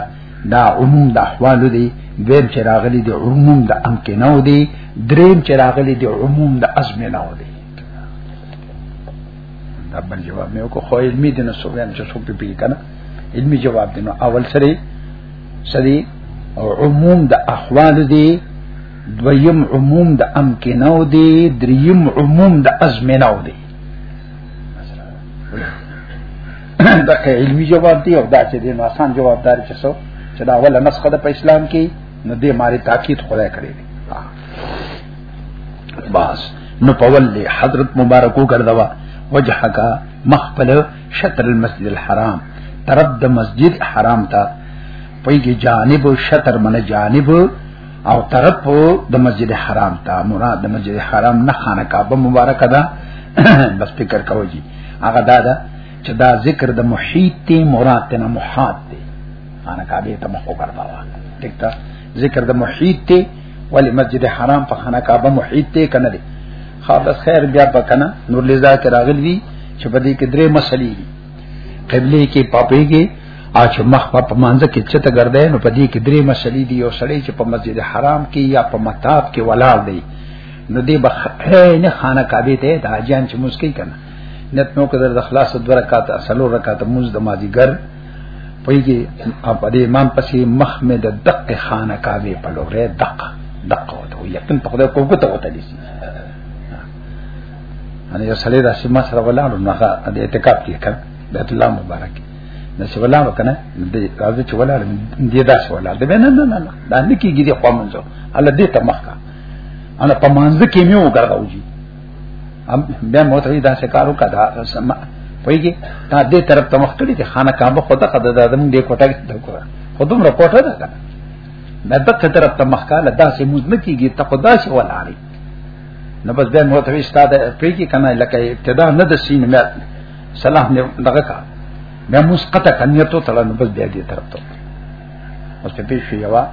دا عموم د احوال دی دویم چې راغلي د عموم د امکنو دی دریم چې راغلي د عموم د ازمنو دی دا بل جواب مې کو خو علمي دي نو سویم چې څوک به پیږي کنه علمي جواب دي نو اول سره سدي او عموم د احوال دی دویم عموم د امکنو دی دریم عموم د ازمنو دی دا که علمي جواب دی او دا چې دی نو آسان جواب دار چې څو چې دا ولا نسخه د په اسلام کې نو دې ماري تاکید خدای کړی دی باس نو پولی حضرت مبارکو کردوا وجه کا مخبل شطر المسجد الحرام طرف د مسجد حرام تا پویږي جانب شطر من جانب او طرف د مسجد حرام ته مراد د مسجد حرام نه خانه کعبه مبارکه ده بس فکر کوی جی هغه دا ده چې دا ذکر د محیط ته مراد ته نه محاد ته خانه کعبه ته مخ وګرځاوه ټیک ده ذکر د محیط ته ولی مسجد حرام په خانه کعبه محیط ته کنه دي خاص خیر بیا پکنه نور لزا کې راغلی چې په دې کې درې مسلې دي قبله کې پاپېږي او چې مخ په مانځ کې چې ته ګرځې نو په دې کې درې مسلې دي یو سړی چې په مسجد حرام کې یا په مطاب کې ولاړ دی نو دې بخ نه خانه کعبه ته د حاجیان چې مسکی کنه نت نو کدر د خلاص د رکعات اصلو رکعات موز د مازیګر پېږي او په دې امام پسې مخ مې د دق خانه کعبه په لورې دق دق وته یقین په خدای کوګه ته وته دي ان یو سړی د سیمه سره ولاړو نو هغه د اعتکاف کې کړ بیت الله مبارک نو چې ولاړو کنه د راځي چې ولاړ دې داس ولاړ دې نه نه نه نه دا نه کېږي د خو منځو الله دې ته مخکا انا په منځ کې مې وګرځاوږي ام بیا مو ته دا څه کارو کدا سم پويږي تا دې طرف ته مخ کړی چې خانه کعبه خدا قد د ادم دې کوټه کې دکړه خودم رپورټه ده کنه دا دغه طرف ته مخکاله داسې موږ نه کیږي ته خدا شي ولاړی نو بس به مو ته وی ستاده پیږي کنه لکه ابتدا نه د سین مې صلاح نه دغه کا مې مسقط کنیتو تل نو بس بیا دې طرف ته اوس په پیښه یوا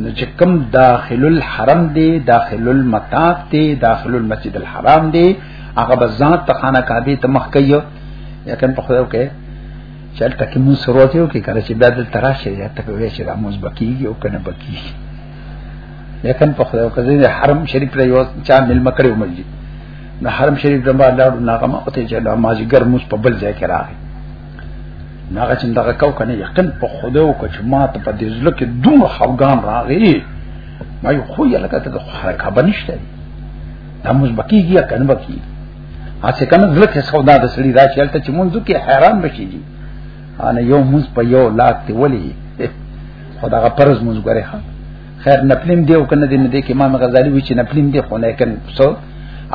نو چې کم داخل الحرم دی داخل المطاف دی داخل المسجد الحرام دی هغه بزات ته خانه کعبه ته مخ کوي یقین په خدای کې چل تکي مون سروته کې کړه چې بیا د تراشه یا ته وې چې د موز بکیږي او کنه بکیږي لیکن په خدای او کزي د حرم شریف له یو چا مل مکړې وملي نو حرم شریف د باندې لاړو ناغمه او ته چې د ماجی ګرموس په بل ځای کې راغی ناغه چې دغه کو کنه یقین په خدای او کچ ما ته په دې ځل کې دوه خفغان راغی ما یو خو یې لکه ته د حرکت بنشته دا موږ بکیږي کنه بکیږي هڅه کنه ځل کې سودا د سړي راشي هلته چې مونږ کې حیران بشي انا یو موږ په یو لاک دی ولی خدا غا پرز موږ غره خیر نپلیم دیو کنه دې نه دې کې امام غزالی وی چې نپلیم دی خو نه کن سو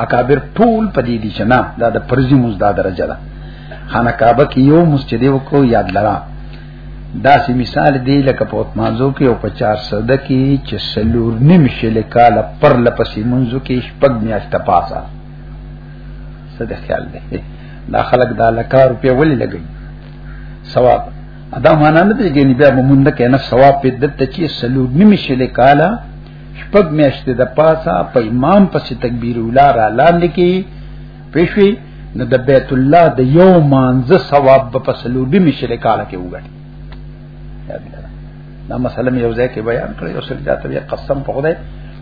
اکابر ټول پدې دي چې نه دا د پرزي موږ دا درجه ده خانه کعبه کې یو موږ چې دیو کو یاد لرا دا سی مثال دی لکه په مانزو کې او په 400 کې چې سلور نیم شل کاله پر لپسې منځو کې شپږ میاشتې پاسه څه د خیال دی دا خلک دا لکار په ولې لګي ثواب ادا معنا نه دی ګنې بیا مونږ نه کنه ثواب په دته چې سلو نیمه شلې کاله شپږ میاشتې د پاسا په امام پسې تکبیر ولا را لاندې کې پېښوي نو د بیت الله د یو مانزه ثواب په سلو نیمه شلې کاله کې وګټي دا مسله مې یو ځای کې بیان کړې او سړي دا ته قسم په خدای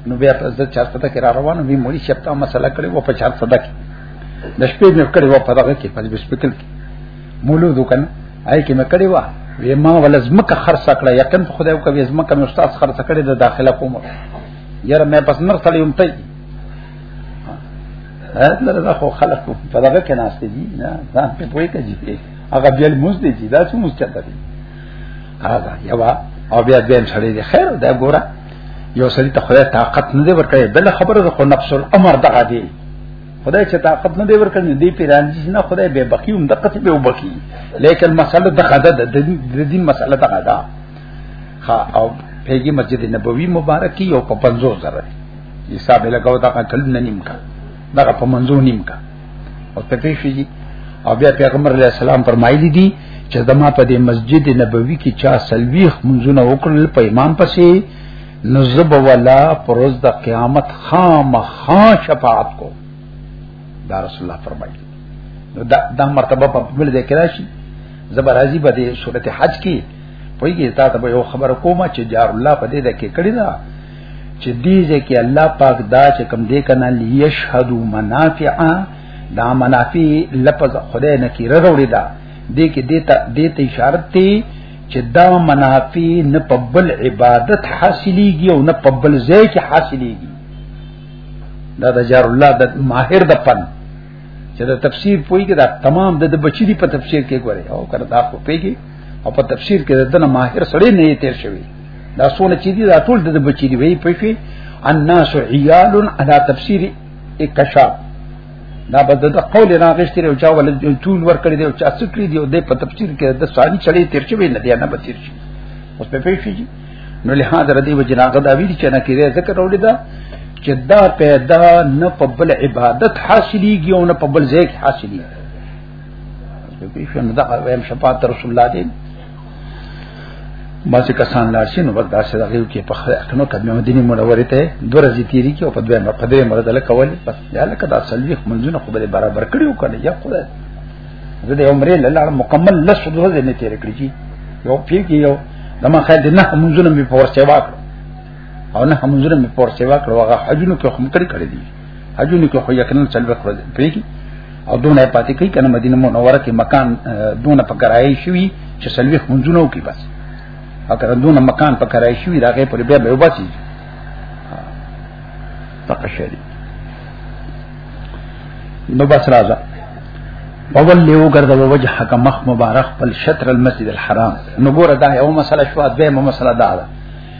نو بیا په زړه چارته ته کې را روانو وی مولي شپ ته مسله کړې و په چارته ده کې د شپې مې کړې و په دغه کې په بسپیکل کې مولو دوکان آی کې مې کړې و وی ما ولزمکه خرڅ کړه یقین په خدای او کوي زمکه مې استاد خرڅ کړې د داخله کوم یاره مې پس نر تړې هم ته هغه دا خو خلک په دغه کې ناشته دي نه ځان په پوي کوي هغه بیا موږ دي دا څه موږ چاته دي هغه یوا او بیا دیم سړی دی خیر دا ګوره یو سړی ته خدای طاقت نه دی ورکړی بل خبره ده خو نفس الامر دغه دی خدای چې طاقت نه دی ورکړی دی پیران چې نه خدای به بقی هم دقت به وبکی لیکن مسله دغه ده د دین مسله دغه ده ها او پیګي مسجد نبوي مبارکي یو په 50 زره حساب لګاو دا کله نیم کا دا په منځو نیم کا او تکلیف شي او بیا پیغمبر علی السلام فرمایلی دي چې دما په دې مسجد نبوي کې چا سلويخ منځونه وکړل په امام پسې نزب ولا پروز د قیامت خام خا شفاعت کو دا رسول الله فرمایلی نو دا, دا مرتبه په بل ځای کې راشي زبر راضي به دې سورته حج کې پویږي تا ته یو خبر کومه چې جار الله په دې ده کې کړی دا چې دې ځکه الله پاک دا چې کم دې کنه ليشهدو منافعا دا منافع لفظ خدای نه کی وروړي دا دې کې دې ته دې ته اشاره ته چې دا منافع نه په بل عبادت حاصلېږي او نه په بل ځای کې حاصلېږي دا د جار الله د ماهر د پن چې دا تفسیر پوي کې دا تمام د بچی دی په تفسیر کې ګوري او کړه دا خو پیږي او په تفسیر کې د دنه ماهر سړی نه یې تیر شوی دا سونه چې دي دا ټول د بچی دی وی پېښې الناس عيال على تفسير اکشاف دا بد د قول نه غشتري او چا ول ټول ور کړی دی او چا څه کړی دی او د په تفسیر کې د ثاني چړې تیر شوی نه دی نه به تیر شي اوس په پېښې دي نو له هغه ردی و جناغه دا ویل چې نه کېږي ذکر وړي دا چې دا پیدا نه په بل عبادت حاصلېږي او نه په بل ځای حاصلېږي په پېښې نه دا ویم شفاعت رسول الله دی ما چې کسان لاړ شي نو بدا سره غيو کې په خره اکنو کبه مدینه منوره ته دوه ورځې تیری کې او په دوه په دې مرده له کول بس یا لکه دا سلوي منځونه خو به برابر کړیو کنه یا خدای زه د عمرې لاله مکمل لس ورځې نه تیر کړی چې یو پیر کې یو دما خیر دې نه منځونه به پور سیوا او نه منځونه به پور سیوا کړو هغه حجونو کې هم کړی کړی دي حجونی کو خو یقینا څلور ورځې پیږي او دونه پاتې کوي کنه مدینه منوره کې مکان دونه په کرایي شوی چې سلوي خنځونه وکي بس او کله دونه مکان په کرایي شوی راغې پر بیا به وباسي تقشری نو بس راځه اول لیو ګرځه وجه حق مخ مبارک بل شطر المسجد الحرام نو ګوره دا یو مسله شو دویمه مسله دا ده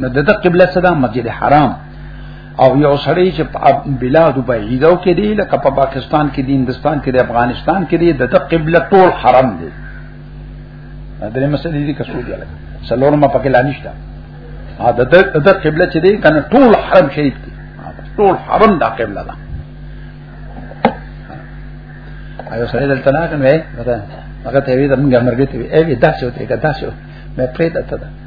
نو د قبله صدا مسجد حرام او یو سړی چې په بلاد بعیدو کې دی لکه په پاکستان کې دی هندستان کې دی افغانستان کې دی د قبله ټول حرام دی درې مسلې دي که سعودي لګ سلور ما پکې لانیشته ا د د قبله چې دی کنه ټول حرم شریف دی ټول حرم دا قبله ده ایو سره دلته نه کنه هغه ته وی دا موږ مرګ ته وی ای دا څه وته دا څه مې پرې ده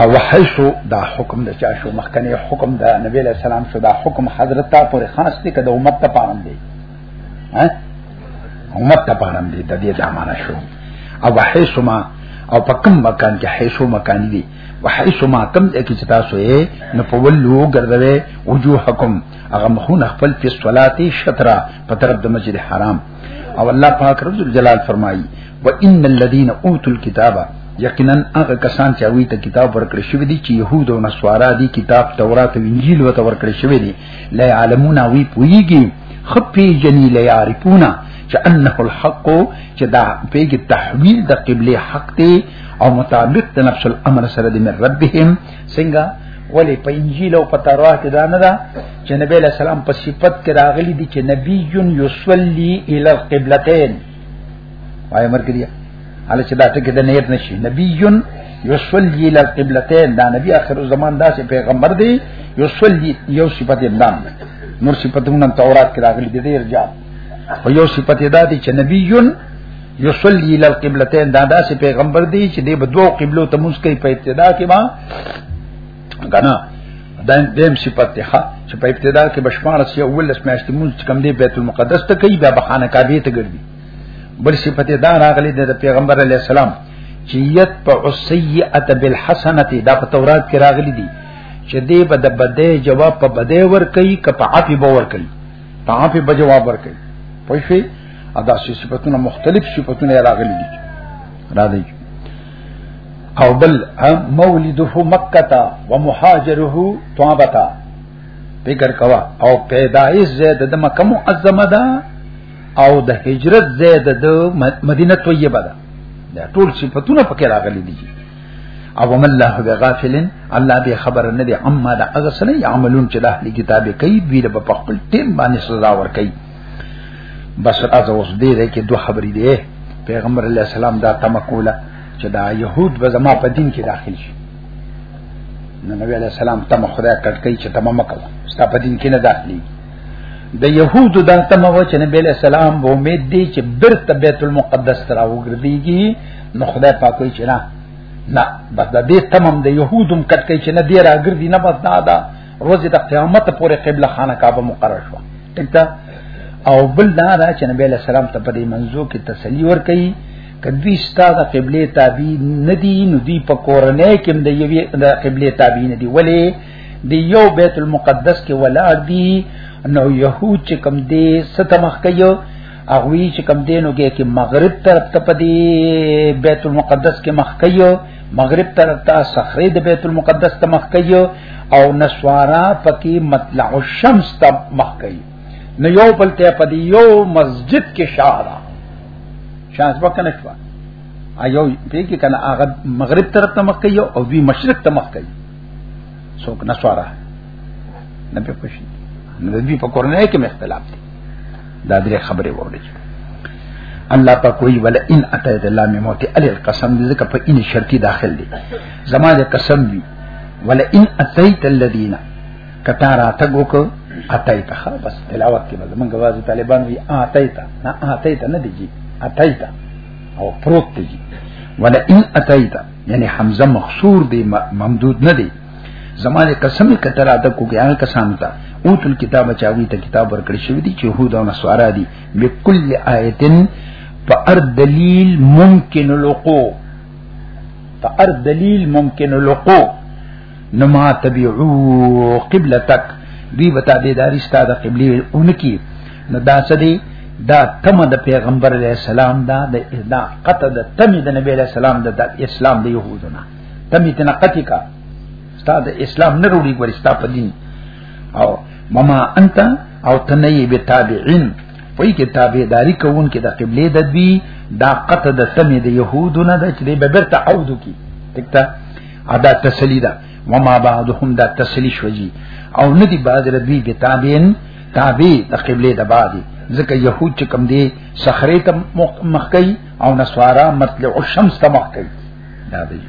او حیث دا حکم د چا شو مخکنی حکم د نبی له سلام شو دا حکم حضرت ته پر خاص دی کده امت ته پام دی ها امت ته پام دی د دې ځمانه شو او حیث ما او په کوم مکان کې حیث مکان دی وحیث ما کم دې کې تاسو یې نو په ولو ګرځوي وجوهکم هغه مخونه خپل په صلاتي شطرا په طرف د مسجد حرام او الله پاک رب جلال فرمایي و ان الذين اوتوا الكتاب یقینا هغه کسان چې وی ته کتاب ورکړی شوی دی چې يهود او نصارا دی کتاب تورات او انجیل وته ورکړی شوی دی لا علمون وی پویږي خپي جنی لا يعرفونا چې انه الحق چې دا پیګه تحویل د قبله حق دی او مطابق د نفس الامر سره د ربهم څنګه ولی په انجیل او په تورات کې دا نه ده چې نبی له سلام په صفت کې راغلي دي چې نبی یصلی الی القبلتین وای مرګریا علي چې دا ټکی د نیت نشي نبی یصلی الی القبلتین دا نبی اخر زمان دا چې پیغمبر دی یصلی یو صفت امدام نور صفاتونه تورات کې راغلي دي ډیر زیات او یو صفت دا دي چې نبی یصلی الى القبلتين دا داسې پیغمبر دی چې دی به دوه قبلو ته موږ کوي په ابتدا کې ما غنا دا دیم صفت ده چې په ابتدا کې بشمار سی اول لس میاشتې موږ کم دی بیت المقدس ته کوي بیا بخانه کعبه ته ګرځي بل صفت دا راغلی د پیغمبر علی السلام چې یت په السیئه بالحسنه دا په تورات کې راغلی دی چې دی به د بده جواب په بده ور کوي کپ عفی به ور کوي په عفی به جواب ور کوي پوه شئ ادا شي صفاتونه مختلف صفاتونه راغلي دي را دي او بل مولده مکه تا ومهاجره طابه تا فکر کوا او پیدایش زید د مکه معظمه ده او د هجرت زید د مدینه طیبه ده دا ټول صفاتونه پکې راغلي دي او وم الله بغافل الله به خبر نه دي اما دا هغه سره عملون چې د اهل کتاب کوي دوی له په خپل ټیم باندې سزا ور کوي بس از اوس دې ده کې دوه خبرې دي پیغمبر علی السلام دا تم کوله چې دا يهود به زما په دین کې داخل شي نو نبی علی السلام تم خدای کټکې چې تم مکو ستا په دین کې نه داخلي د يهودو دا تم و چې نبی علی السلام به امید دي چې برته بیت المقدس تر وګرځيږي نو خدای پاک کوي چې نه نه بس د دې تمام د يهودم کټکې چې نه دی راګردي نه بس دا دا روز د قیامت پورې قبله خانه کعبه مقرر شو دلته او بل دا دا چې نبی له سلام ته په دې منځو کې تسلی ور کوي کدی ستا د قبله تابع ندی نو دی په کورنۍ کې د یوې د قبله تابع ندی ولی دی یو بیت المقدس کې ولاړ دی نو يهود چې کم دی ستمخ کوي اغوی چې کم دینو کې کې مغرب طرف ته پدی بیت المقدس کې مخ کيو مغرب طرف ته صخره د بیت المقدس ته مخ کيو او نسوارا پکې مطلع الشمس ته مخ کيو نو یو بل ته پدی یو مسجد کې شارا شانس وکنه شو ایو دې کې کنه هغه مغرب طرف ته مخ کيو او دوی مشرق ته مخ کيو څوک نسوارا نه په پښې نه دوی په کورنۍ کې مختلف دي دا درې خبرې ووري الله په کوئی ولا ان اتای د لام موت ال القسم دې ځکه په ان شرطي داخل دي زما د قسم وی ولا ان اتیت الذین کتا راتګو کو اتیت خا بس تلاوت کې مزه منګه وازي طالبان وی اتیت نه اتیت نه دیږي اتیت او پروت دیږي ولا ان اتیت یعنی حمزه مخصور دی ممدود نه دی زمانه قسم کتر اته کو ګیان کسان تا او تل کتاب چاوی ته کتاب ورکړ شوی دی چې يهود او نصارا دي بكل آیتن په ار دلیل ممکن لقو په ار دلیل ممکن لقو نما تبعو قبلتک دی بتا دې داری ستاده قبلی اونکی نو دا سدي دا تم د پیغمبر علی السلام دا د دا قطع د تم د نبی علی السلام د اسلام د يهودونه تم دې تنقتی کا استاد اسلام نه وروړي ګور استا په دین او مما انت او تنئی بتابعين وای کې تابعداري کوون کې د قبله د دوی دا قطه د سمې د يهودونه د چې به برته عودو کی تکتا ادا تسلی ده وما بعضهم دا تسلی شوجي او ندی بعض د دوی بتابعين تابع د قبله د بعدي ځکه يهود چې کم دي صخره ته مخکي او نسوارا مطلع الشمس ته مخکي دا دی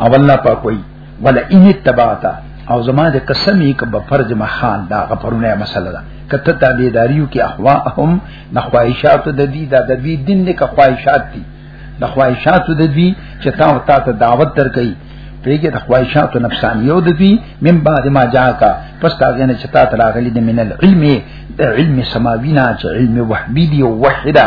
او الله پاک وی ولا ان تبعتا او زما د قسمی ک په فرض مخان دا غفرونه مسله ده کته تابعداریو کې احواهم د خواهشات د دې د دې دین نه ک خواهشات دي د خواهشات د دې چې تا او تا ته دعوت درکې پیګه د خواهشات نفسانیو د دې من بعد ما جاءکا پس تا غنه چې تا ته راغلي د من العلم علم سماوینا چې علم وحبی دی وحده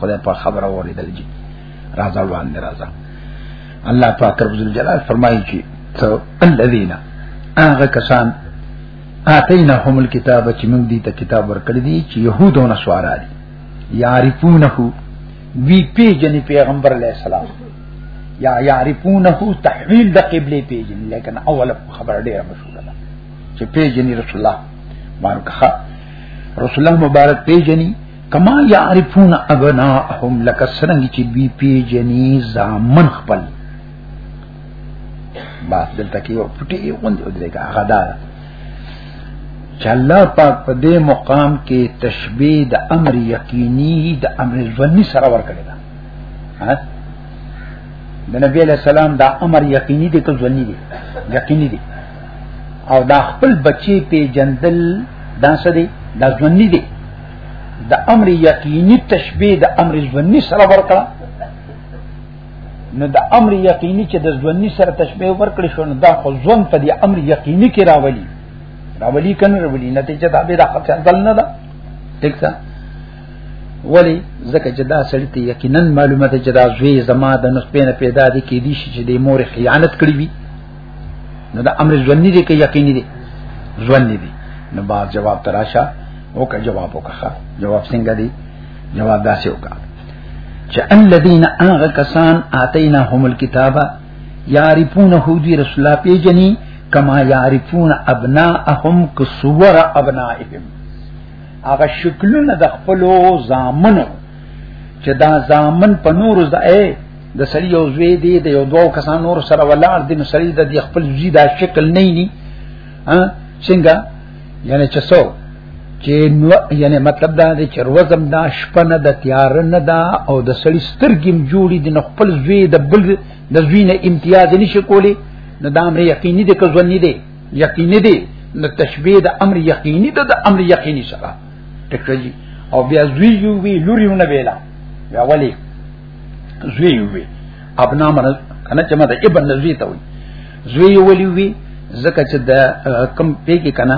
خدای په خبره اوریدل جی راځه وړاندې راځه الله پاک رب الجلال فرمایي چې الذين هغه کسان اتینا هم الكتاب چې موږ دې ته کتاب ورکړی دی چې يهودو نه سوارا دي يعرفونه وی پیجن پیغمبر علیہ السلام یا يعرفونه تحویل د قبله پیجن لیکن اول خبر ډیره مشهوره ده چې پیجن رسول الله مارکه رسول الله مبارک پیجنی کما یعرفون ابناءهم لک سرنګ چې بی پیجنی زامن خپل باس دلته کې یو پټي غوند ودرېګه هغه دا چې الله پاک په دې مقام کې تشبيه د امر یقیني د امر ظني سره ورکړي دا ها د نبی له سلام دا امر یقیني دي که ظني دي یقیني دي او دا خپل بچی په جندل دا سدي دا ځونی دي د امر یقینی تشبیه د امر ځونی سره ورکړه نو د امر یقینی چې د ځونی سره تشبیه ورکړي شو نو دا خو ځون په دې امر یقینی کې راولي راولي کنه راولي نتیجه دا به د خپل ځل نه ده ٹھیک ده ولی زکه چې دا سړی ته یقینا معلومه ده چې دا زوی زما د نسبینه پیدا دي کې دي چې د مور خیانت کړی وي نو دا امر ځنی دی که یقیني دی ځنی دی نو با جواب تراشه او که جواب وکړه جواب څنګه دی جواب داسې وکړه چې الذين اغه کسان اتیناهم الكتاب یعرفونه دی رسول الله پیجنی کما یعرفون ابناءهم کسور ابنائهم هغه شکلونه د خپلو زامنو چې دا زامن په نور ځای د سړی یو زوی دی د یو دوو کسان نور سره ولاړ دی نو سړی د خپل زوی دا شکل نه ني ها څنګه یعنی چې څو چې نو یعنی مطلب دا دی چې روزم دا شپه نه د تیار نه دا او د سړی سترګم جوړی دی نو خپل زوی د بل د زوی نه امتیاز نشي کولی نو دا امر یقیني دی که ځونی دی یقیني دی نو تشبیه د امر یقیني ده د امر یقیني سره ټکړه او بیا زوی یو وی لوري نه ویلا بیا ولی زوی وی ابنا مرز کنه چې ما د ابن نزوی ته وی زوی ولی وی زکه چې د کم پیګه کنه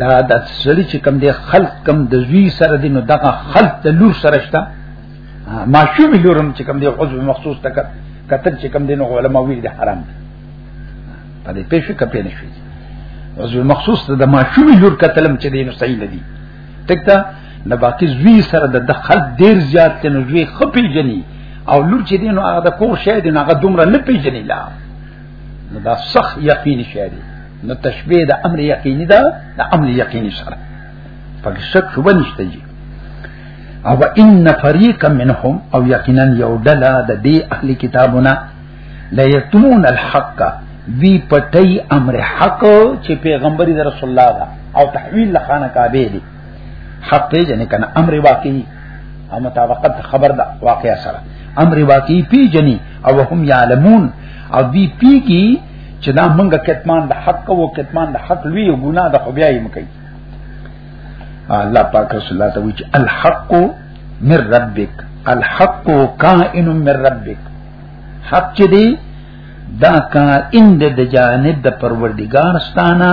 دا د سړي چې کم دی خلق کم د زوی سره دی نو دغه خلق د لور سره شته ماشوم لورم چې کم دی عضو مخصوص تک کتل چې کم دی نو علماء ویل دی حرام دی په دې پېښه کپې نه شي عضو مخصوص د ماشوم لور کتلم چې دی نو صحیح نه دی تکته نه باقی زوی سره د دخل ډیر زیات دی نو زوی خپې جنې او لور چې دینو هغه د کور شې دی هغه دومره نه پیژنې لا نو دا صح یقین شې دی نو تشبیه د امر یقیني ده د امر یقیني سره پکې شک شوبه نشته جی او ان فريقا منهم او یقینا یو ډله د دې اهلي کتابونه لا یتمون الحق وی پټي امر حق چې پیغمبري رسول الله او تحویل لخانه کعبه دي حق پیجن کنه امر واقعي او مطابقت خبر دا واقع سره امر واقعي پیجنې او هم یعلمون او دی پی کی چې دا منګه کتمان د حق او کتمان د حق لوی او ګناه د خو بیا یې مکې الله پاک رسول الله ته وی چې الحق من ربک الحق کائن من ربک حق چې دی دا کائن د جانب د پروردگار ستانه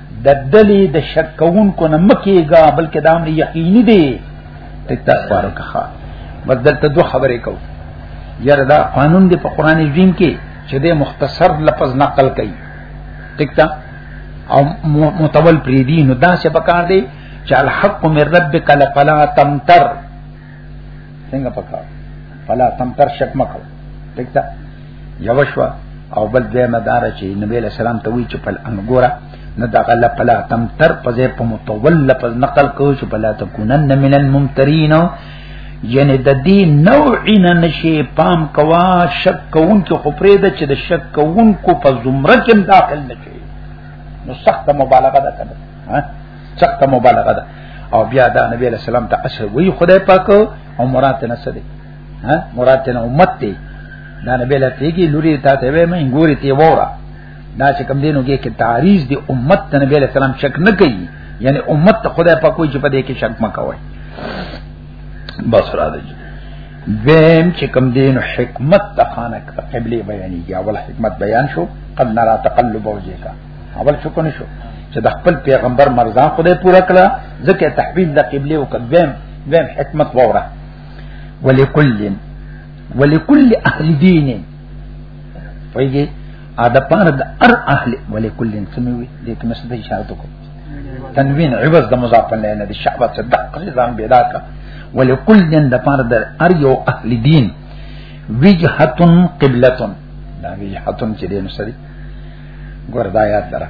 د دلی د شک کوونکو نه مکیږي بلکې دا امر یقیني دی ته تاسو ورکه بدل ته دوه خبرې کو یاره دا قانون دی په قران عظیم کې چې د مختصر لفظ نقل کوي ټیک تا او متول پریدي نو دا څه پکار دی چې الحق من ربک لفلا تمتر څنګه پکا فلا تم تر شک مکو دکتا یوشوا او بل دې مدار چې نبی له سلام ته وی چې په انګورا نه دا غلا فلا تم تر پځې په متول لفظ نقل کو چې فلا تکونن من الممترین یعنی د دې نوعی نه نشي پام کوا شک کوون کې خپرې ده چې د شک کوون کو په زمره کې داخل نشي نو سخت مبالغه ده کنه سخت مبالغه ده او بیا دا نبی علیہ السلام ته اصل وی خدای پاک او مراد نه سره ها مراد نه امت دی دا نبی له تیږي لوري ته ته وې مې ګوري تی وورا دا چې کم دینو کې کې تعریض دی امت ته نبی علیہ السلام شک نه کوي یعنی امت ته خدای پاک کوئی چې په دې کې شک مکوي بس را دی دویم چې کم دین حکمت د خانه قبله بیانې یا ول حکمت بیان شو قد نرا تقلب وجهک اول شو کنه شو چې د خپل پیغمبر مرزان خدای پورا کړه ځکه تحویل د قبله او قدم دیم حکمت وره ولکل ولکل اهل دین ویږي ا د پاره د ار اهل ولکل سموي د کوم څه د اشاره کو تنوین عوض د مضاف نه نه د شعبه صدق ځان پیدا کا ولکل د پاره د ار یو اهل دین وجهتن قبلتن دا وجهتن چې دین سری ګور دا یاد لره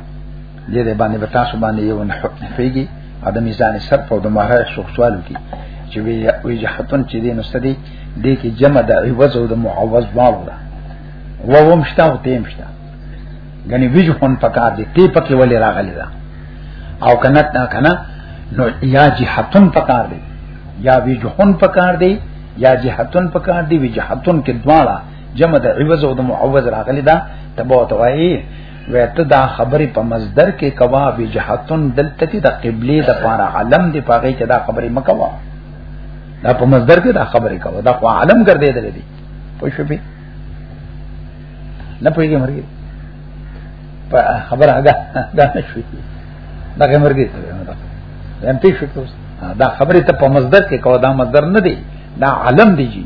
دې دې باندې به تاسو باندې یو نه فیږي ادم میزان سر په د مهره شوخ سوالو کې چې وی وی جهتون چې دې نو سدي دې کې جمع د عوض او د معوض واو ده و وم شته او تیم شته غني ویج هون پکار دي تی پکې ولې راغلی دا او کنه تا کنه نو یا جهتون پکار دي یا ویج هون پکار دي یا جهتون پکار دي ویج هتون کې دواړه جمع د عوض او د معوض راغلی دا تبو توای وته دا خبره په مصدر کې کوا به جهتون دلته کې د قبله د پاره علم دی پاګه چې دا خبره مکوا دا په مصدر کې دا خبره کوا دا خو علم ګرځې دلې دي پوه شو به نه پوهیږي مرګي په خبره هغه دا نشوي دا مرګي ته دا هم پیښ دا خبره ته په مصدر کې کوا دا مصدر نه دی دا علم دی جی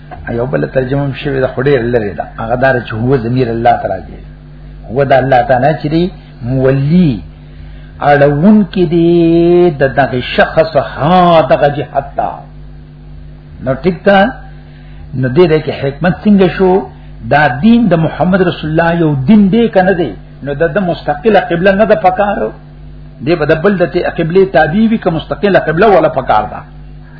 یو بل ترجمه هم شوی دا خډیر لري دا هغه دار چې هو ضمیر الله تعالی دی هو دا الله تعالی چې دی مولی اړون کې دی د دغه شخص ها دغه جهت تا نو ټیک تا نو دې دې کې حکمت څنګه شو دا دین د محمد رسول الله یو دین دی کنه دی نو د مستقله قبله نه د پکارو دی په دبل د قبله تابع وی که مستقله قبله ولا پکار ده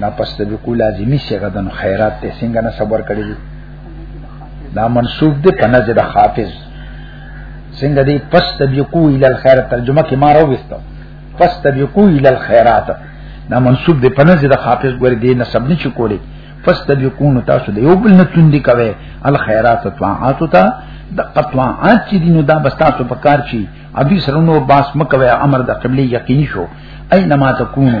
دا پس د کو لازمی صيغه د خیرات ته څنګه نه صبر کړی دا منسوب دی په نزد حافظ څنګه دی پس تبقو ال الخير ترجمه کې ما راوستو پس تبقو ال الخيرات دا منسوب دی په نزد حافظ ګور دی نسب نه چکولی پس تبقو نو تاسو دی یو بل نه توندی کوي الخيرات طاعات ته د قطعات چې دینو دا بس تاسو په کار چی ابي سرونو باس مکوي امر د قبلي یقیني شو اينما تکونو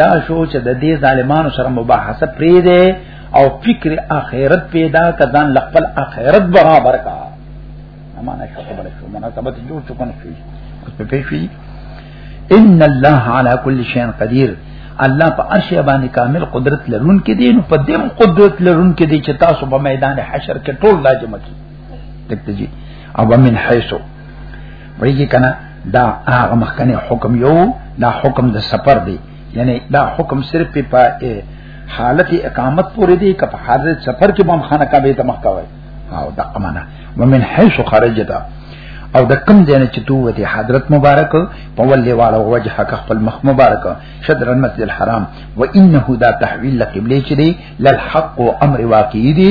دا شو چې د دې ظالمانو سره مباحثه پری ده او فکر اخرت پیدا کدان لخپل اخرت برابر کا امانه شو خبره شو مناسبت جوړ شو کنه شو په پیفي ان الله على كل شيء قدير الله په عرش باندې کامل قدرت لرون کې دي نو په دې قدرت لرون کې دي چې تاسو په میدان حشر کې ټول لا جمع کی دکته جی او من حيثو ویږي کنه دا هغه مخکنه حکم یو دا حکم د سفر دی یعنی دا حکم صرف په حالت اقامت پورې دی که په حالت سفر کې بم خانه کابه ته مخ کوي او دا امانه ومن حيث خرجت او د کم دینه چې تو وتی حضرت مبارک په ولې واړو وجه حق خپل مخ مبارک شدر المسجد الحرام وانه دا تحویل لقبله چې دی للحق امر واقعي دی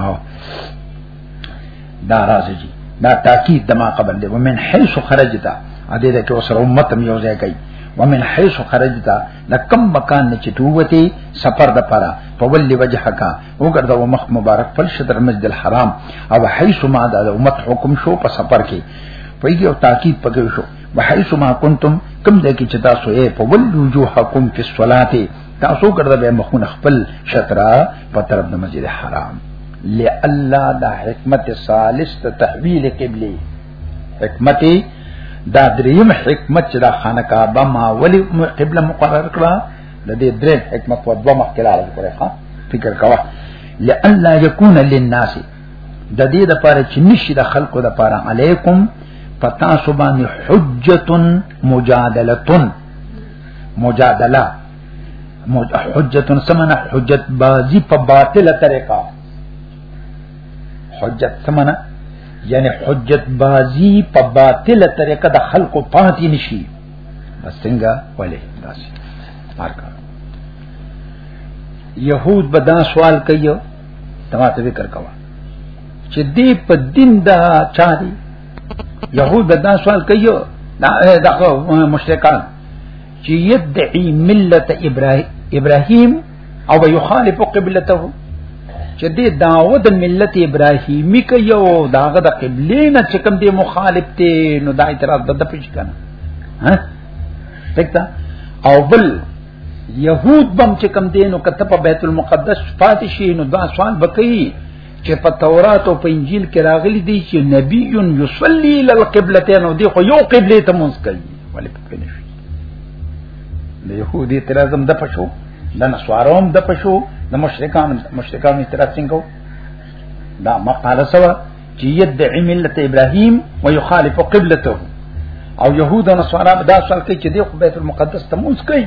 او دا راځي دا تاکید د ما قبل دی ومن حيث خرجتا ا دې ده کې وسره امت هم یو ځای کوي ومن حيث خرجتا د کم مکان نه چې توته سفر د پاره په ولي وجهک وګرځه و مخ مبارک فل شطر مسجد الحرام او حيث ما د امت حکم شو په سفر کې پیږي او تاکید پکې شو وحيث ما کنتم کم دې کې چې تاسو یې په ول وجوهکم فی الصلاه تاسو کړه به مخونه خپل شطرا په طرف د مسجد حرام لئلا دا حکمت ثالث ته تحویل قبله حکمت دا دریم حکمت چې دا خانه کعبه ما ولی قبله مقرر کړه د دې درې حکمت په دوه مخ کې راځي کړه ها فکر کوا لئلا یکون للناس د دې د پاره چې نشي د خلکو د پاره علیکم پتا سبحان حجتن مجادلتن مجادله حجت سمنا حجت بازی په باطل طریقه حجت سمنا یعنی حجت بازی په باطل طریقه د خلکو پاتې نشي بس څنګه ولې داسې مارکا يهود به دا سوال کوي تماته فکر کوا چې دې په دین دا چاري يهود دا سوال کوي دا دغه مشرکان چې يدعي ملت ابراهيم او يخالف قبلته چې دې داوود ملت ابراهيمي کوي او داغه د قبله نه چې کوم دې مخالف ته نو دا اعتراض د پېښ کنه ها دکتا او بل يهود بم چې کوم دې نو کته په بیت المقدس فاتشي نو دا سوال بکې چې په تورات او په انجیل کې راغلي دي چې نبی یصلی للقبلتین او دی خو یو قبله ته مونږ کوي ولې په کې نشي د يهودي اعتراض هم د پښو د نسوارو هم د پښو د مشرکان مشرکان اعتراض څنګه دا مقاله سوا چې يدعي ملت ابراهيم ويخالف قبلته او يهود او نصارا دا سوال کوي چې د بیت المقدس ته مونږ کوي